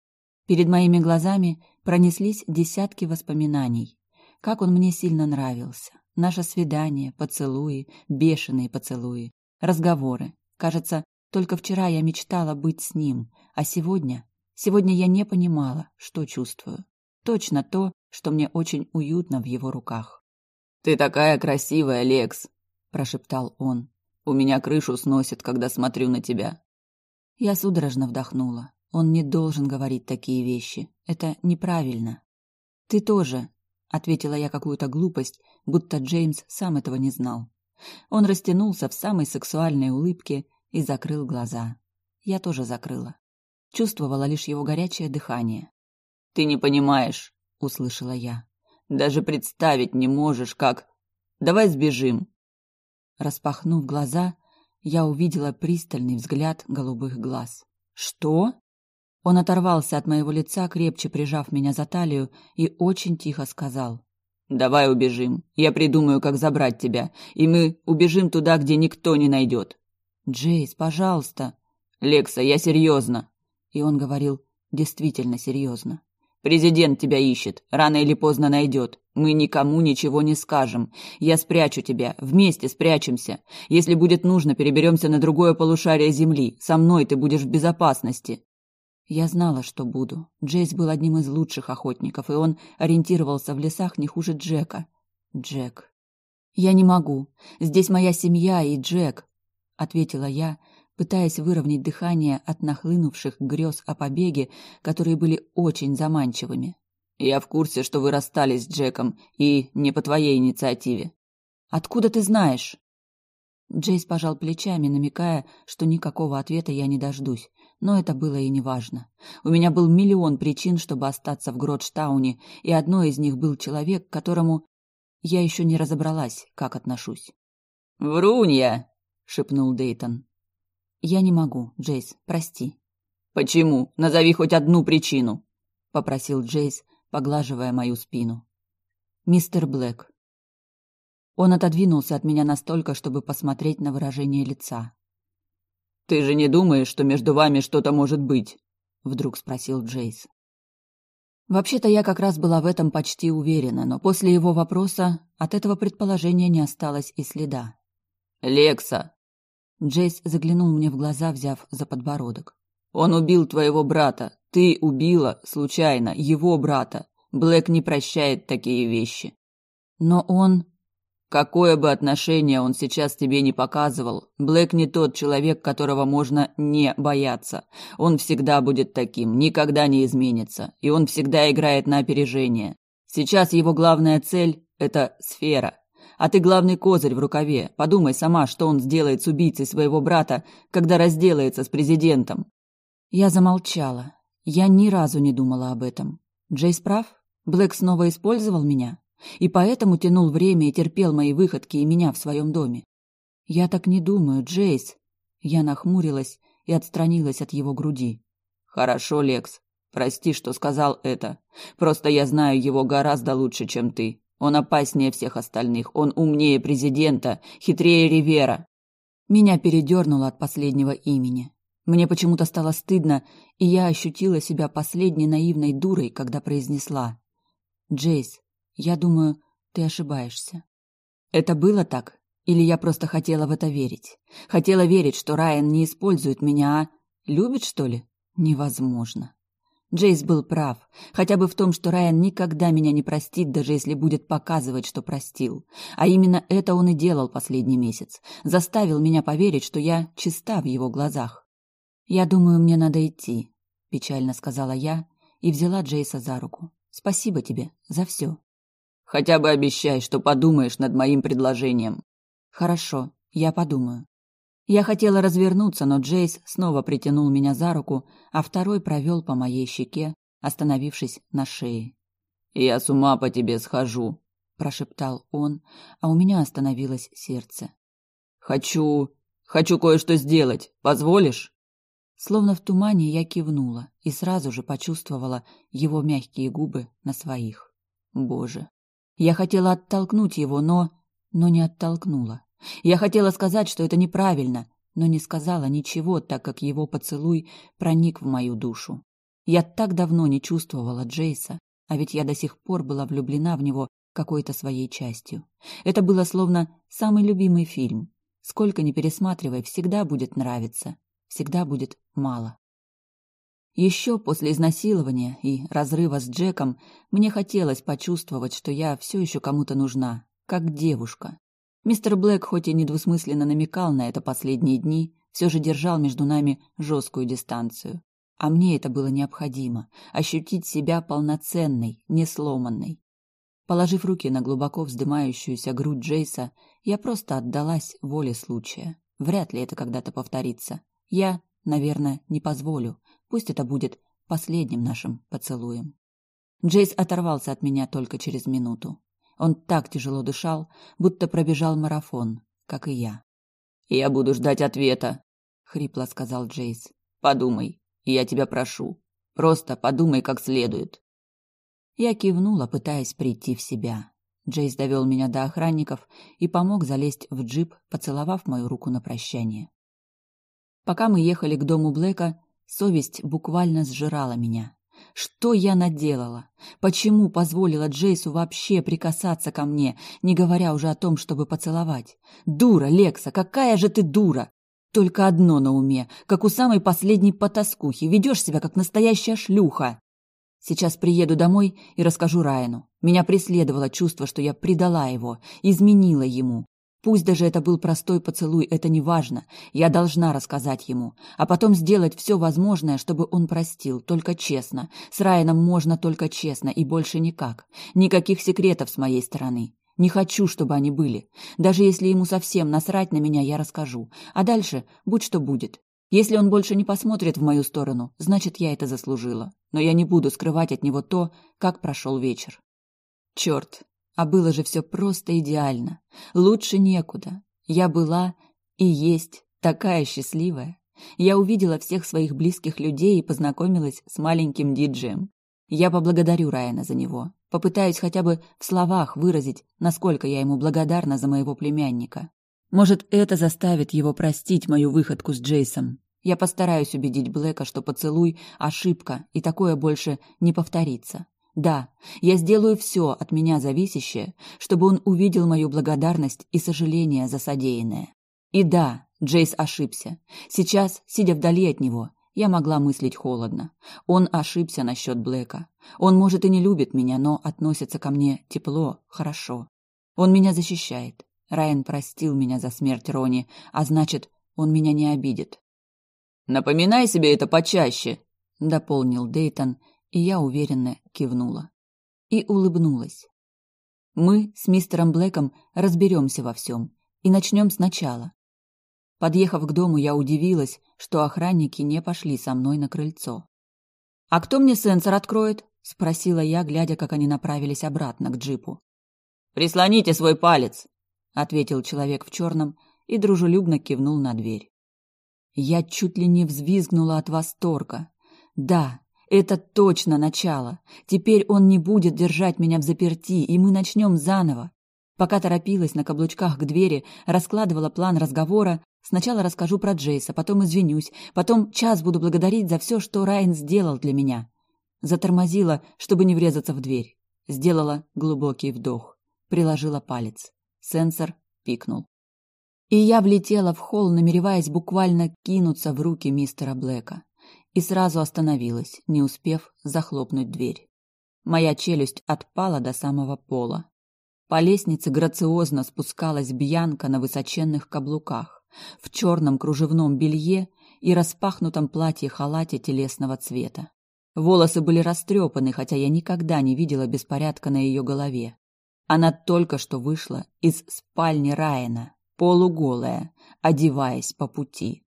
Speaker 2: Перед моими глазами пронеслись десятки воспоминаний. Как он мне сильно нравился. Наше свидание, поцелуи, бешеные поцелуи, разговоры. Кажется, только вчера я мечтала быть с ним, а сегодня... Сегодня я не понимала, что чувствую. Точно то, что мне очень уютно в его руках. «Ты такая красивая, Лекс!» – прошептал он. «У меня крышу сносит, когда смотрю на тебя». Я судорожно вдохнула. Он не должен говорить такие вещи. Это неправильно. «Ты тоже», — ответила я какую-то глупость, будто Джеймс сам этого не знал. Он растянулся в самой сексуальной улыбке и закрыл глаза. Я тоже закрыла. Чувствовала лишь его горячее дыхание. «Ты не понимаешь», — услышала я. «Даже представить не можешь, как... Давай сбежим». Распахнув глаза, я увидела пристальный взгляд голубых глаз. «Что?» Он оторвался от моего лица, крепче прижав меня за талию, и очень тихо сказал.
Speaker 3: «Давай убежим. Я придумаю, как забрать тебя, и мы убежим туда, где никто не найдет».
Speaker 2: «Джейс, пожалуйста».
Speaker 3: «Лекса, я серьезно».
Speaker 2: И он говорил действительно серьезно.
Speaker 3: «Президент тебя ищет. Рано или поздно найдет. Мы никому ничего не скажем. Я спрячу тебя. Вместе спрячемся. Если будет нужно, переберемся на другое полушарие Земли. Со мной ты будешь в безопасности.
Speaker 2: Я знала, что буду. Джейс был одним из лучших охотников, и он ориентировался в лесах не хуже Джека. Джек. Я не могу. Здесь моя семья и Джек, ответила я, пытаясь выровнять дыхание от нахлынувших грез о побеге, которые были очень заманчивыми.
Speaker 3: Я в курсе, что вы расстались с Джеком, и не по твоей инициативе.
Speaker 2: Откуда ты знаешь? Джейс пожал плечами, намекая, что никакого ответа я не дождусь, но это было и не важно. У меня был миллион причин, чтобы остаться в Гротштауне, и одной из них был человек, к которому я еще не разобралась, как отношусь.
Speaker 3: «Врунья!» — шепнул Дейтон.
Speaker 2: «Я не могу, Джейс, прости».
Speaker 3: «Почему? Назови хоть одну причину», — попросил
Speaker 2: Джейс, поглаживая мою спину. «Мистер Блэк». Он отодвинулся от меня настолько, чтобы посмотреть на выражение лица.
Speaker 3: «Ты же не думаешь, что между вами что-то может быть?» — вдруг спросил Джейс.
Speaker 2: Вообще-то я как раз была в этом почти уверена, но после его вопроса от этого предположения не осталось и следа.
Speaker 3: «Лекса!»
Speaker 2: Джейс заглянул мне в глаза, взяв за подбородок.
Speaker 3: «Он убил твоего брата. Ты убила, случайно, его брата. Блэк не прощает такие вещи.
Speaker 2: Но он...
Speaker 3: Какое бы отношение он сейчас тебе не показывал, Блэк не тот человек, которого можно не бояться. Он всегда будет таким, никогда не изменится, и он всегда играет на опережение. Сейчас его главная цель — это сфера. А ты главный козырь в рукаве. Подумай сама, что он сделает с убийцей своего брата, когда разделается с президентом.
Speaker 2: Я замолчала. Я ни разу не думала об этом. Джейс прав? Блэк снова использовал меня? И поэтому тянул время и терпел мои выходки и меня в своем доме? Я так не думаю, Джейс. Я нахмурилась и отстранилась от его груди.
Speaker 3: Хорошо, Лекс. Прости, что сказал это. Просто я знаю его гораздо лучше, чем ты. Он опаснее всех остальных. Он умнее президента, хитрее Ривера.
Speaker 2: Меня передернуло от последнего имени. Мне почему-то стало стыдно, и я ощутила себя последней наивной дурой, когда произнесла. «Джейс, я думаю, ты ошибаешься». Это было так? Или я просто хотела в это верить? Хотела верить, что Райан не использует меня, а любит, что ли? Невозможно. Джейс был прав, хотя бы в том, что Райан никогда меня не простит, даже если будет показывать, что простил. А именно это он и делал последний месяц. Заставил меня поверить, что я чиста в его глазах. «Я думаю, мне надо идти», — печально сказала я и взяла Джейса за руку. «Спасибо тебе за все».
Speaker 3: «Хотя бы обещай, что подумаешь над моим предложением».
Speaker 2: «Хорошо, я подумаю». Я хотела развернуться, но Джейс снова притянул меня за руку, а второй провел по моей щеке, остановившись на шее.
Speaker 3: «Я с ума по тебе схожу», — прошептал он, а у меня остановилось сердце. «Хочу... хочу кое-что сделать. Позволишь?»
Speaker 2: Словно в тумане я кивнула и сразу же почувствовала его мягкие губы на своих. Боже. Я хотела оттолкнуть его, но... но не оттолкнула. Я хотела сказать, что это неправильно, но не сказала ничего, так как его поцелуй проник в мою душу. Я так давно не чувствовала Джейса, а ведь я до сих пор была влюблена в него какой-то своей частью. Это было словно самый любимый фильм. Сколько ни пересматривай, всегда будет нравиться всегда будет мало. Еще после изнасилования и разрыва с Джеком мне хотелось почувствовать, что я все еще кому-то нужна, как девушка. Мистер Блэк хоть и недвусмысленно намекал на это последние дни, все же держал между нами жесткую дистанцию. А мне это было необходимо — ощутить себя полноценной, не сломанной. Положив руки на глубоко вздымающуюся грудь Джейса, я просто отдалась воле случая. Вряд ли это когда-то повторится. Я, наверное, не позволю. Пусть это будет последним нашим поцелуем. Джейс оторвался от меня только через минуту. Он так тяжело дышал, будто пробежал марафон, как и я.
Speaker 3: «Я буду ждать ответа», —
Speaker 2: хрипло сказал Джейс.
Speaker 3: «Подумай, я тебя прошу.
Speaker 2: Просто подумай как следует. Я кивнула, пытаясь прийти в себя. Джейс довел меня до охранников и помог залезть в джип, поцеловав мою руку на прощание. Пока мы ехали к дому Блэка, совесть буквально сжирала меня. Что я наделала? Почему позволила Джейсу вообще прикасаться ко мне, не говоря уже о том, чтобы поцеловать? Дура, Лекса, какая же ты дура! Только одно на уме, как у самой последней потаскухи, ведешь себя как настоящая шлюха. Сейчас приеду домой и расскажу Райану. Меня преследовало чувство, что я предала его, изменила ему. Пусть даже это был простой поцелуй, это не важно. Я должна рассказать ему, а потом сделать все возможное, чтобы он простил, только честно. С Райаном можно только честно и больше никак. Никаких секретов с моей стороны. Не хочу, чтобы они были. Даже если ему совсем насрать на меня, я расскажу. А дальше будь что будет. Если он больше не посмотрит в мою сторону, значит, я это заслужила. Но я не буду скрывать от него то, как прошел вечер. Черт, а было же все просто идеально. Лучше некуда. Я была и есть такая счастливая. Я увидела всех своих близких людей и познакомилась с маленьким диджеем. Я поблагодарю Райана за него. Попытаюсь хотя бы в словах выразить, насколько я ему благодарна за моего племянника. Может, это заставит его простить мою выходку с Джейсом. Я постараюсь убедить Блэка, что поцелуй – ошибка, и такое больше не повторится. Да, я сделаю все от меня зависящее, чтобы он увидел мою благодарность и сожаление за содеянное. И да, Джейс ошибся. Сейчас, сидя вдали от него, я могла мыслить холодно. Он ошибся насчет Блэка. Он, может, и не любит меня, но относится ко мне тепло, хорошо. Он меня защищает. Райан простил меня за смерть Рони, а значит, он меня не обидит. «Напоминай себе это почаще», — дополнил Дейтон, и я уверенно кивнула. И улыбнулась. Мы с мистером Блэком разберемся во всем и начнем сначала. Подъехав к дому, я удивилась, что охранники не пошли со мной на крыльцо. «А кто мне сенсор откроет?» — спросила я, глядя, как они направились обратно к джипу. «Прислоните свой палец!» — ответил человек в черном и дружелюбно кивнул на дверь. Я чуть ли не взвизгнула от восторга. Да, это точно начало. Теперь он не будет держать меня в заперти, и мы начнем заново. Пока торопилась на каблучках к двери, раскладывала план разговора, сначала расскажу про Джейса, потом извинюсь, потом час буду благодарить за все, что Райан сделал для меня. Затормозила, чтобы не врезаться в дверь. Сделала глубокий вдох. Приложила палец. Сенсор пикнул. И я влетела в холл, намереваясь буквально кинуться в руки мистера Блэка и сразу остановилась, не успев захлопнуть дверь. Моя челюсть отпала до самого пола. По лестнице грациозно спускалась Бьянка на высоченных каблуках, в черном кружевном белье и распахнутом платье-халате телесного цвета. Волосы были растрепаны, хотя я никогда не видела беспорядка на ее голове. Она только что вышла из спальни Райана, полуголая, одеваясь по пути.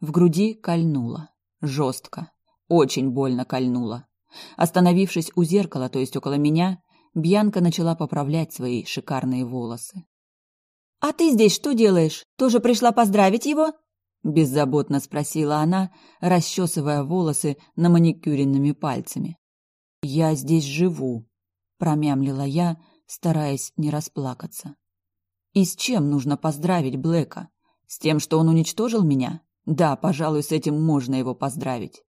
Speaker 2: В груди кольнула. Жестко. Очень больно кольнуло. Остановившись у зеркала, то есть около меня, Бьянка начала поправлять свои шикарные волосы. «А ты здесь что делаешь? Тоже пришла поздравить его?» Беззаботно спросила она, расчесывая волосы на маникюренными пальцами. «Я здесь живу», — промямлила я, стараясь не расплакаться. «И с чем нужно поздравить Блэка? С тем, что он уничтожил меня? Да, пожалуй, с этим можно его поздравить.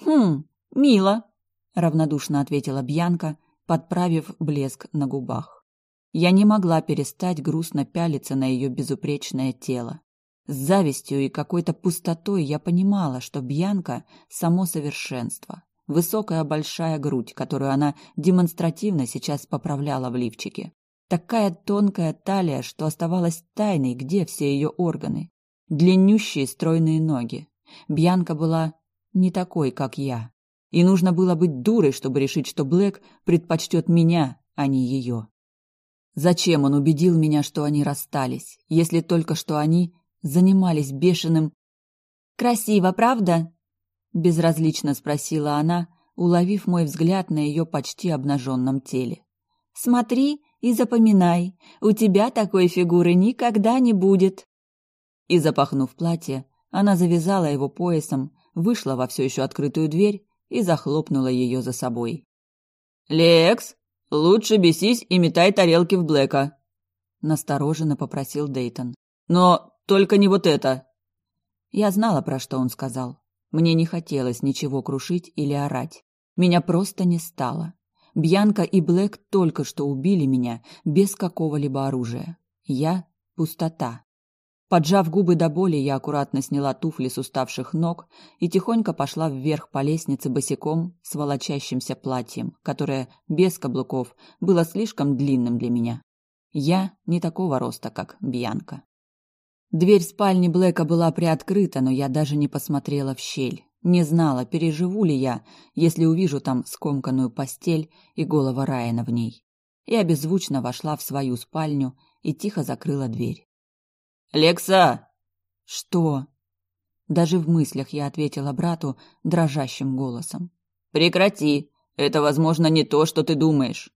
Speaker 2: Хм, мило, равнодушно ответила Бьянка, подправив блеск на губах. Я не могла перестать грустно пялиться на ее безупречное тело. С завистью и какой-то пустотой я понимала, что Бьянка — само совершенство. Высокая большая грудь, которую она демонстративно сейчас поправляла в лифчике. Такая тонкая талия, что оставалась тайной, где все ее органы длиннющие стройные ноги. Бьянка была не такой, как я. И нужно было быть дурой, чтобы решить, что Блэк предпочтет меня, а не ее. Зачем он убедил меня, что они расстались, если только что они занимались бешеным... «Красиво, правда?» — безразлично спросила она, уловив мой взгляд на ее почти обнаженном теле. «Смотри и запоминай, у тебя такой фигуры никогда не будет!» И, запахнув платье, она завязала его поясом, вышла во все еще открытую дверь и захлопнула ее за собой.
Speaker 3: «Лекс, лучше бесись и метай тарелки в Блэка», — настороженно попросил Дейтон. «Но только не вот это».
Speaker 2: Я знала, про что он сказал. Мне не хотелось ничего крушить или орать. Меня просто не стало. Бьянка и Блэк только что убили меня без какого-либо оружия. Я — пустота. Поджав губы до боли, я аккуратно сняла туфли с уставших ног и тихонько пошла вверх по лестнице босиком с волочащимся платьем, которое без каблуков было слишком длинным для меня. Я не такого роста, как Бьянка. Дверь спальни Блэка была приоткрыта, но я даже не посмотрела в щель. Не знала, переживу ли я, если увижу там скомканную постель и голова Райана в ней. Я беззвучно вошла в свою спальню и тихо закрыла дверь.
Speaker 3: «Лекса!»
Speaker 2: «Что?» Даже в мыслях я ответила брату дрожащим голосом.
Speaker 3: «Прекрати! Это, возможно, не то, что ты думаешь».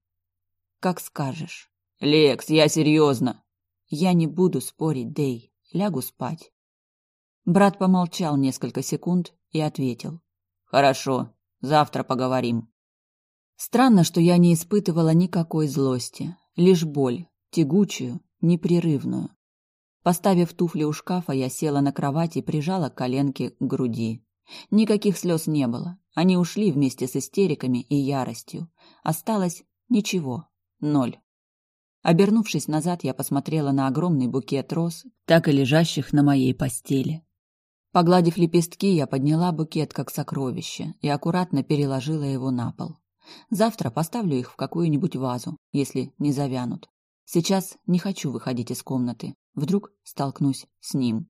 Speaker 2: «Как скажешь».
Speaker 3: «Лекс, я серьезно».
Speaker 2: «Я не буду спорить, Дей. Лягу спать». Брат помолчал несколько секунд и ответил.
Speaker 3: «Хорошо. Завтра поговорим».
Speaker 2: Странно, что я не испытывала никакой злости, лишь боль, тягучую, непрерывную. Поставив туфли у шкафа, я села на кровать и прижала коленки к груди. Никаких слез не было. Они ушли вместе с истериками и яростью. Осталось ничего. Ноль. Обернувшись назад, я посмотрела на огромный букет роз, так и лежащих на моей постели. Погладив лепестки, я подняла букет как сокровище и аккуратно переложила его на пол. Завтра поставлю их в какую-нибудь вазу, если не завянут. Сейчас не хочу выходить из комнаты. Вдруг столкнусь с ним.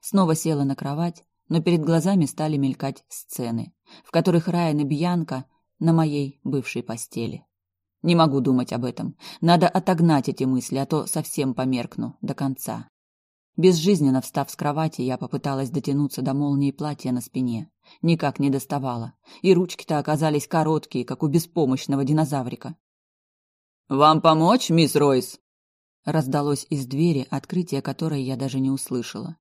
Speaker 2: Снова села на кровать, но перед глазами стали мелькать сцены, в которых Райан и Бьянка на моей бывшей постели. Не могу думать об этом. Надо отогнать эти мысли, а то совсем померкну до конца. Безжизненно встав с кровати, я попыталась дотянуться до молнии платья на спине. Никак не доставала. И ручки-то оказались короткие, как у беспомощного динозаврика.
Speaker 3: «Вам помочь, мисс Ройс?»
Speaker 2: Раздалось из двери, открытие которой я даже не услышала.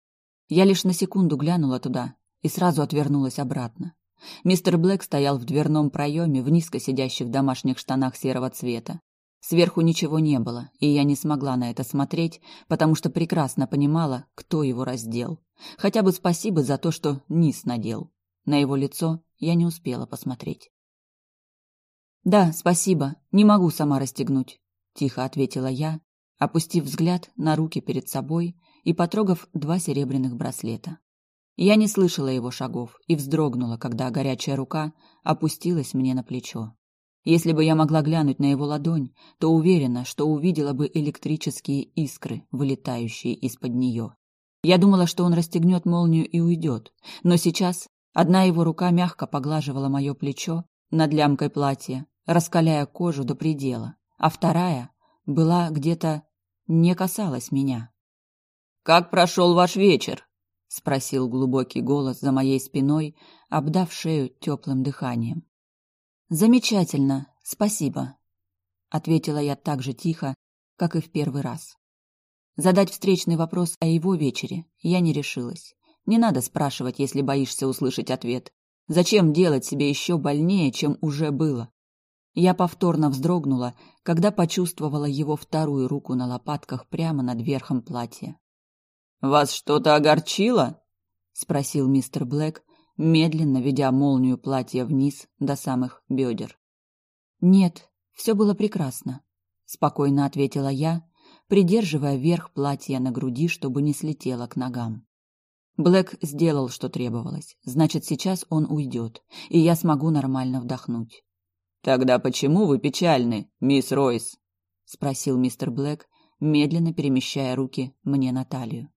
Speaker 2: Я лишь на секунду глянула туда и сразу отвернулась обратно. Мистер Блэк стоял в дверном проеме в низко сидящих домашних штанах серого цвета. Сверху ничего не было, и я не смогла на это смотреть, потому что прекрасно понимала, кто его раздел. Хотя бы спасибо за то, что низ надел. На его лицо я не успела посмотреть. «Да, спасибо, не могу сама расстегнуть», — тихо ответила я, опустив взгляд на руки перед собой и потрогав два серебряных браслета. Я не слышала его шагов и вздрогнула, когда горячая рука опустилась мне на плечо. Если бы я могла глянуть на его ладонь, то уверена, что увидела бы электрические искры, вылетающие из-под нее. Я думала, что он расстегнет молнию и уйдет, но сейчас одна его рука мягко поглаживала мое плечо над лямкой платья, раскаляя кожу до предела, а вторая была где-то не касалась меня.
Speaker 3: «Как прошел ваш вечер?»
Speaker 2: — спросил глубокий голос за моей спиной, обдав шею теплым дыханием. «Замечательно, спасибо», — ответила я так же тихо, как и в первый раз. Задать встречный вопрос о его вечере я не решилась. Не надо спрашивать, если боишься услышать ответ. Зачем делать себе еще больнее, чем уже было? Я повторно вздрогнула, когда почувствовала его вторую руку на лопатках прямо над верхом платья.
Speaker 3: «Вас что-то огорчило?» — спросил мистер Блэк, медленно ведя молнию платья вниз до самых бедер.
Speaker 2: «Нет, все было прекрасно», — спокойно ответила я, придерживая верх платья на груди, чтобы не слетело к ногам. Блэк сделал, что требовалось. Значит, сейчас он уйдет, и я смогу нормально вдохнуть.
Speaker 3: Тогда почему вы печальны, мисс Ройс?
Speaker 2: спросил мистер Блэк, медленно перемещая руки мне на талию.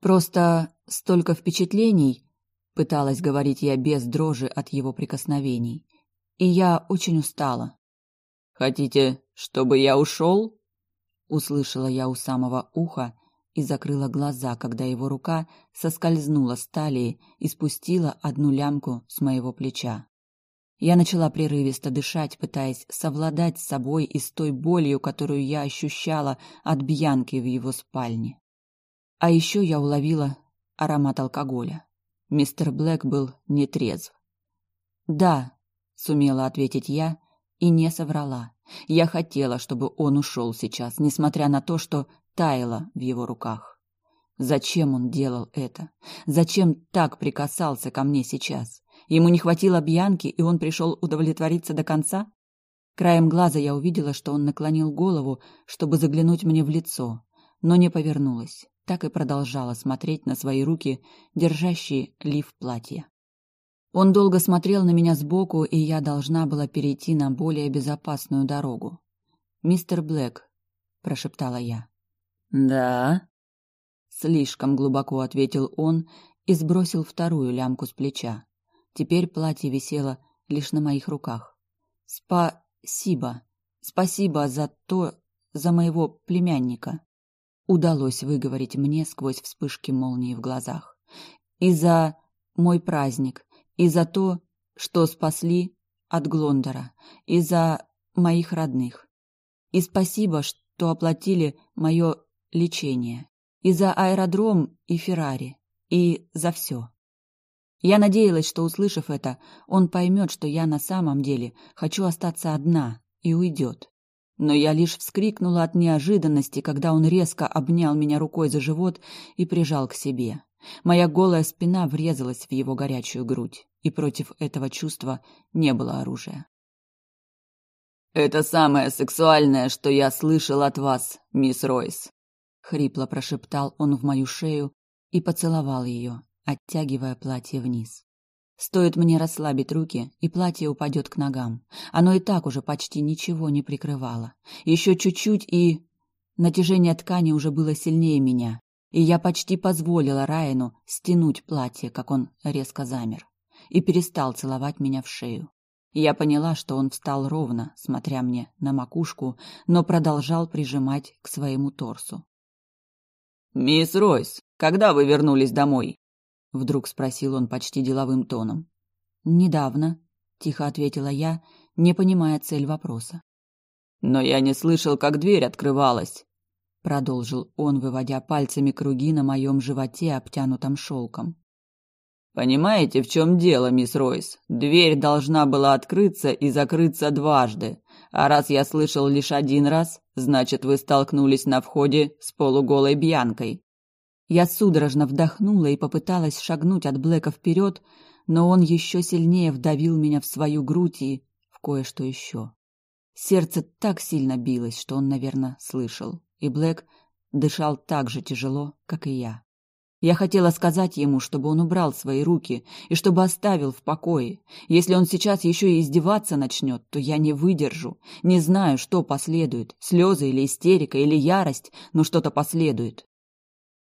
Speaker 2: Просто столько впечатлений, пыталась говорить я без дрожи от его прикосновений. И я очень устала.
Speaker 3: Хотите, чтобы я ушел?
Speaker 2: услышала я у самого уха и закрыла глаза, когда его рука соскользнула с талии и спустила одну лямку с моего плеча. Я начала прерывисто дышать, пытаясь совладать с собой и с той болью, которую я ощущала от Бьянки в его спальне. А еще я уловила аромат алкоголя. Мистер Блэк был нетрезв. Да, сумела ответить я и не соврала. Я хотела, чтобы он ушел сейчас, несмотря на то, что таяло в его руках. Зачем он делал это? Зачем так прикасался ко мне сейчас? Ему не хватило Бьянки, и он пришел удовлетвориться до конца? Краем глаза я увидела, что он наклонил голову, чтобы заглянуть мне в лицо, но не повернулась, так и продолжала смотреть на свои руки, держащие лиф платья. Он долго смотрел на меня сбоку, и я должна была перейти на более безопасную дорогу. «Мистер Блэк», — прошептала я.
Speaker 3: «Да?»
Speaker 2: Слишком глубоко ответил он и сбросил вторую лямку с плеча. Теперь платье висело лишь на моих руках. «Спасибо. Спасибо за то, за моего племянника», — удалось выговорить мне сквозь вспышки молнии в глазах. «И за мой праздник, и за то, что спасли от Глондора, и за моих родных. И спасибо, что оплатили мое лечение, и за аэродром и Феррари, и за все. Я надеялась, что, услышав это, он поймет, что я на самом деле хочу остаться одна и уйдет. Но я лишь вскрикнула от неожиданности, когда он резко обнял меня рукой за живот и прижал к себе. Моя голая спина врезалась в его горячую грудь, и против этого чувства не было оружия.
Speaker 3: «Это самое сексуальное, что я слышал от вас, мисс Ройс», — хрипло прошептал он в мою шею и поцеловал ее, оттягивая платье вниз.
Speaker 2: Стоит мне расслабить руки, и платье упадет к ногам. Оно и так уже почти ничего не прикрывало. Еще чуть-чуть, и... Натяжение ткани уже было сильнее меня, и я почти позволила Райану стянуть платье, как он резко замер, и перестал целовать меня в шею. Я поняла, что он встал ровно, смотря мне на макушку, но продолжал прижимать к своему торсу.
Speaker 3: «Мисс Ройс, когда вы вернулись домой?»
Speaker 2: — вдруг спросил он почти деловым тоном. «Недавно», — тихо ответила я, не понимая цель вопроса.
Speaker 3: «Но я не слышал, как дверь открывалась»,
Speaker 2: продолжил он, выводя пальцами круги на моем животе, обтянутом шелком.
Speaker 3: Понимаете, в чем дело, мисс Ройс? Дверь должна была открыться и закрыться дважды. А раз я слышал лишь один раз, значит, вы столкнулись на входе с полуголой Бьянкой.
Speaker 2: Я судорожно вдохнула и попыталась шагнуть от Блэка вперед, но он еще сильнее вдавил меня в свою грудь и в кое-что еще. Сердце так сильно билось, что он, наверное, слышал и Блэк дышал так же тяжело, как и я. Я хотела сказать ему, чтобы он убрал свои руки и чтобы оставил в покое. Если он сейчас еще и издеваться начнет, то я не выдержу. Не знаю, что последует, слезы или истерика, или ярость, но что-то последует.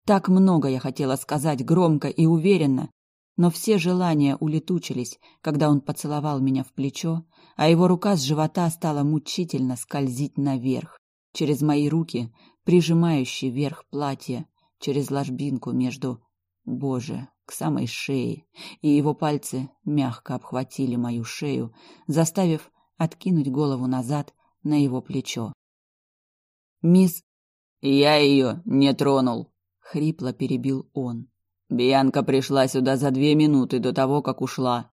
Speaker 2: Так много я хотела сказать громко и уверенно, но все желания улетучились, когда он поцеловал меня в плечо, а его рука с живота стала мучительно скользить наверх, через мои руки, прижимающий верх платья через ложбинку между, боже, к самой шее, и его пальцы мягко обхватили мою шею, заставив откинуть голову назад на его плечо.
Speaker 3: «Мисс...» «Я ее не тронул», —
Speaker 2: хрипло перебил он.
Speaker 3: «Бьянка пришла сюда за две минуты до того, как ушла».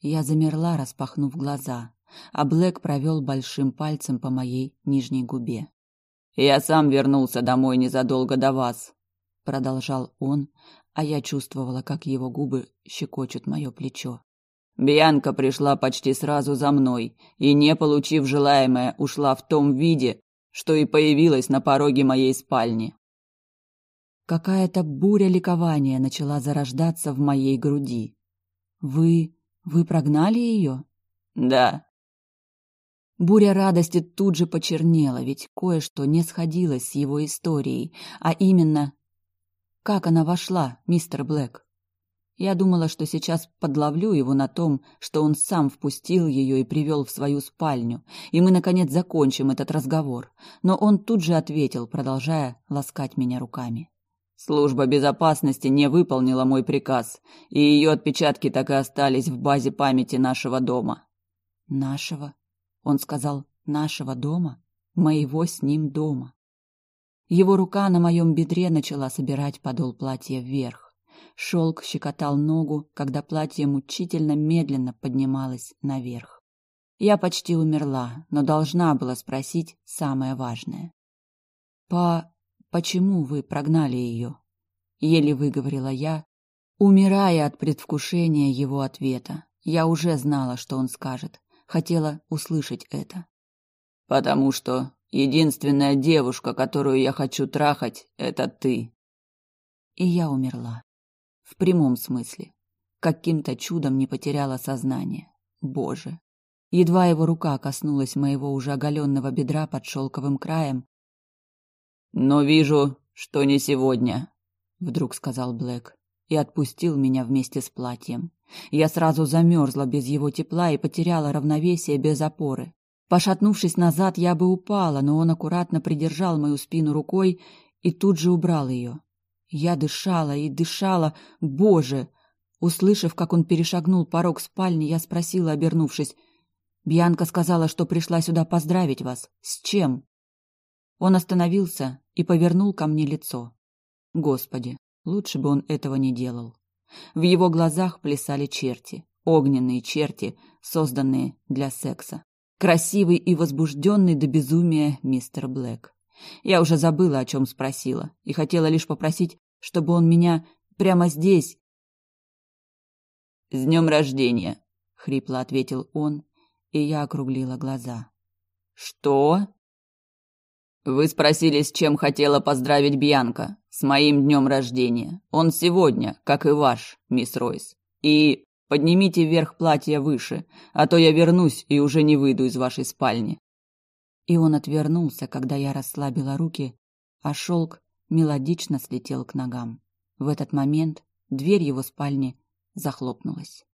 Speaker 2: Я замерла, распахнув глаза, а Блэк провел большим пальцем по моей нижней губе.
Speaker 3: Я сам вернулся домой незадолго до вас,
Speaker 2: продолжал он, а я чувствовала, как его губы щекочут мое плечо.
Speaker 3: Бьянка пришла почти сразу за мной и, не получив желаемое, ушла в том виде, что и появилась на пороге моей спальни.
Speaker 2: Какая-то буря ликования начала зарождаться в моей груди. Вы... вы прогнали ее?
Speaker 3: Да.
Speaker 2: Буря радости тут же почернела, ведь кое-что не сходилось с его историей, а именно, как она вошла, мистер Блэк. Я думала, что сейчас подловлю его на том, что он сам впустил ее и привел в свою спальню, и мы, наконец, закончим этот разговор. Но он тут же ответил, продолжая ласкать меня руками.
Speaker 3: Служба безопасности не выполнила мой приказ, и ее отпечатки так и остались в базе памяти нашего дома.
Speaker 2: Нашего? Он сказал «нашего дома», моего с ним дома. Его рука на моем бедре начала собирать подол платья вверх. Шелк щекотал ногу, когда платье мучительно медленно поднималось наверх. Я почти умерла, но должна была спросить самое важное. «По... почему вы прогнали ее?» — еле выговорила я, умирая от предвкушения его ответа. Я уже знала, что он скажет. Хотела услышать это.
Speaker 3: «Потому что единственная девушка, которую я хочу трахать, это ты».
Speaker 2: И я умерла. В прямом смысле. Каким-то чудом не потеряла сознание. Боже. Едва его рука коснулась моего уже оголенного бедра под шелковым краем.
Speaker 3: «Но вижу, что не сегодня», —
Speaker 2: вдруг сказал Блэк и отпустил меня вместе с платьем. Я сразу замерзла без его тепла и потеряла равновесие без опоры. Пошатнувшись назад, я бы упала, но он аккуратно придержал мою спину рукой и тут же убрал ее. Я дышала и дышала. Боже! Услышав, как он перешагнул порог спальни, я спросила, обернувшись. «Бьянка сказала, что пришла сюда поздравить вас. С чем?» Он остановился и повернул ко мне лицо. Господи, лучше бы он этого не делал. В его глазах плясали черти, огненные черти, созданные для секса. Красивый и возбужденный до безумия мистер Блэк. Я уже забыла, о чем спросила, и хотела лишь попросить, чтобы он меня прямо здесь...
Speaker 3: «С днем рождения!»
Speaker 2: — хрипло ответил он, и я округлила глаза.
Speaker 3: «Что?» «Вы спросили, с чем хотела поздравить Бьянка. С моим днем рождения. Он сегодня, как и ваш, мисс Ройс. И поднимите вверх платье выше, а то я вернусь и уже не выйду из вашей спальни».
Speaker 2: И он отвернулся, когда я расслабила руки, а шелк мелодично слетел к ногам. В этот момент дверь его спальни захлопнулась.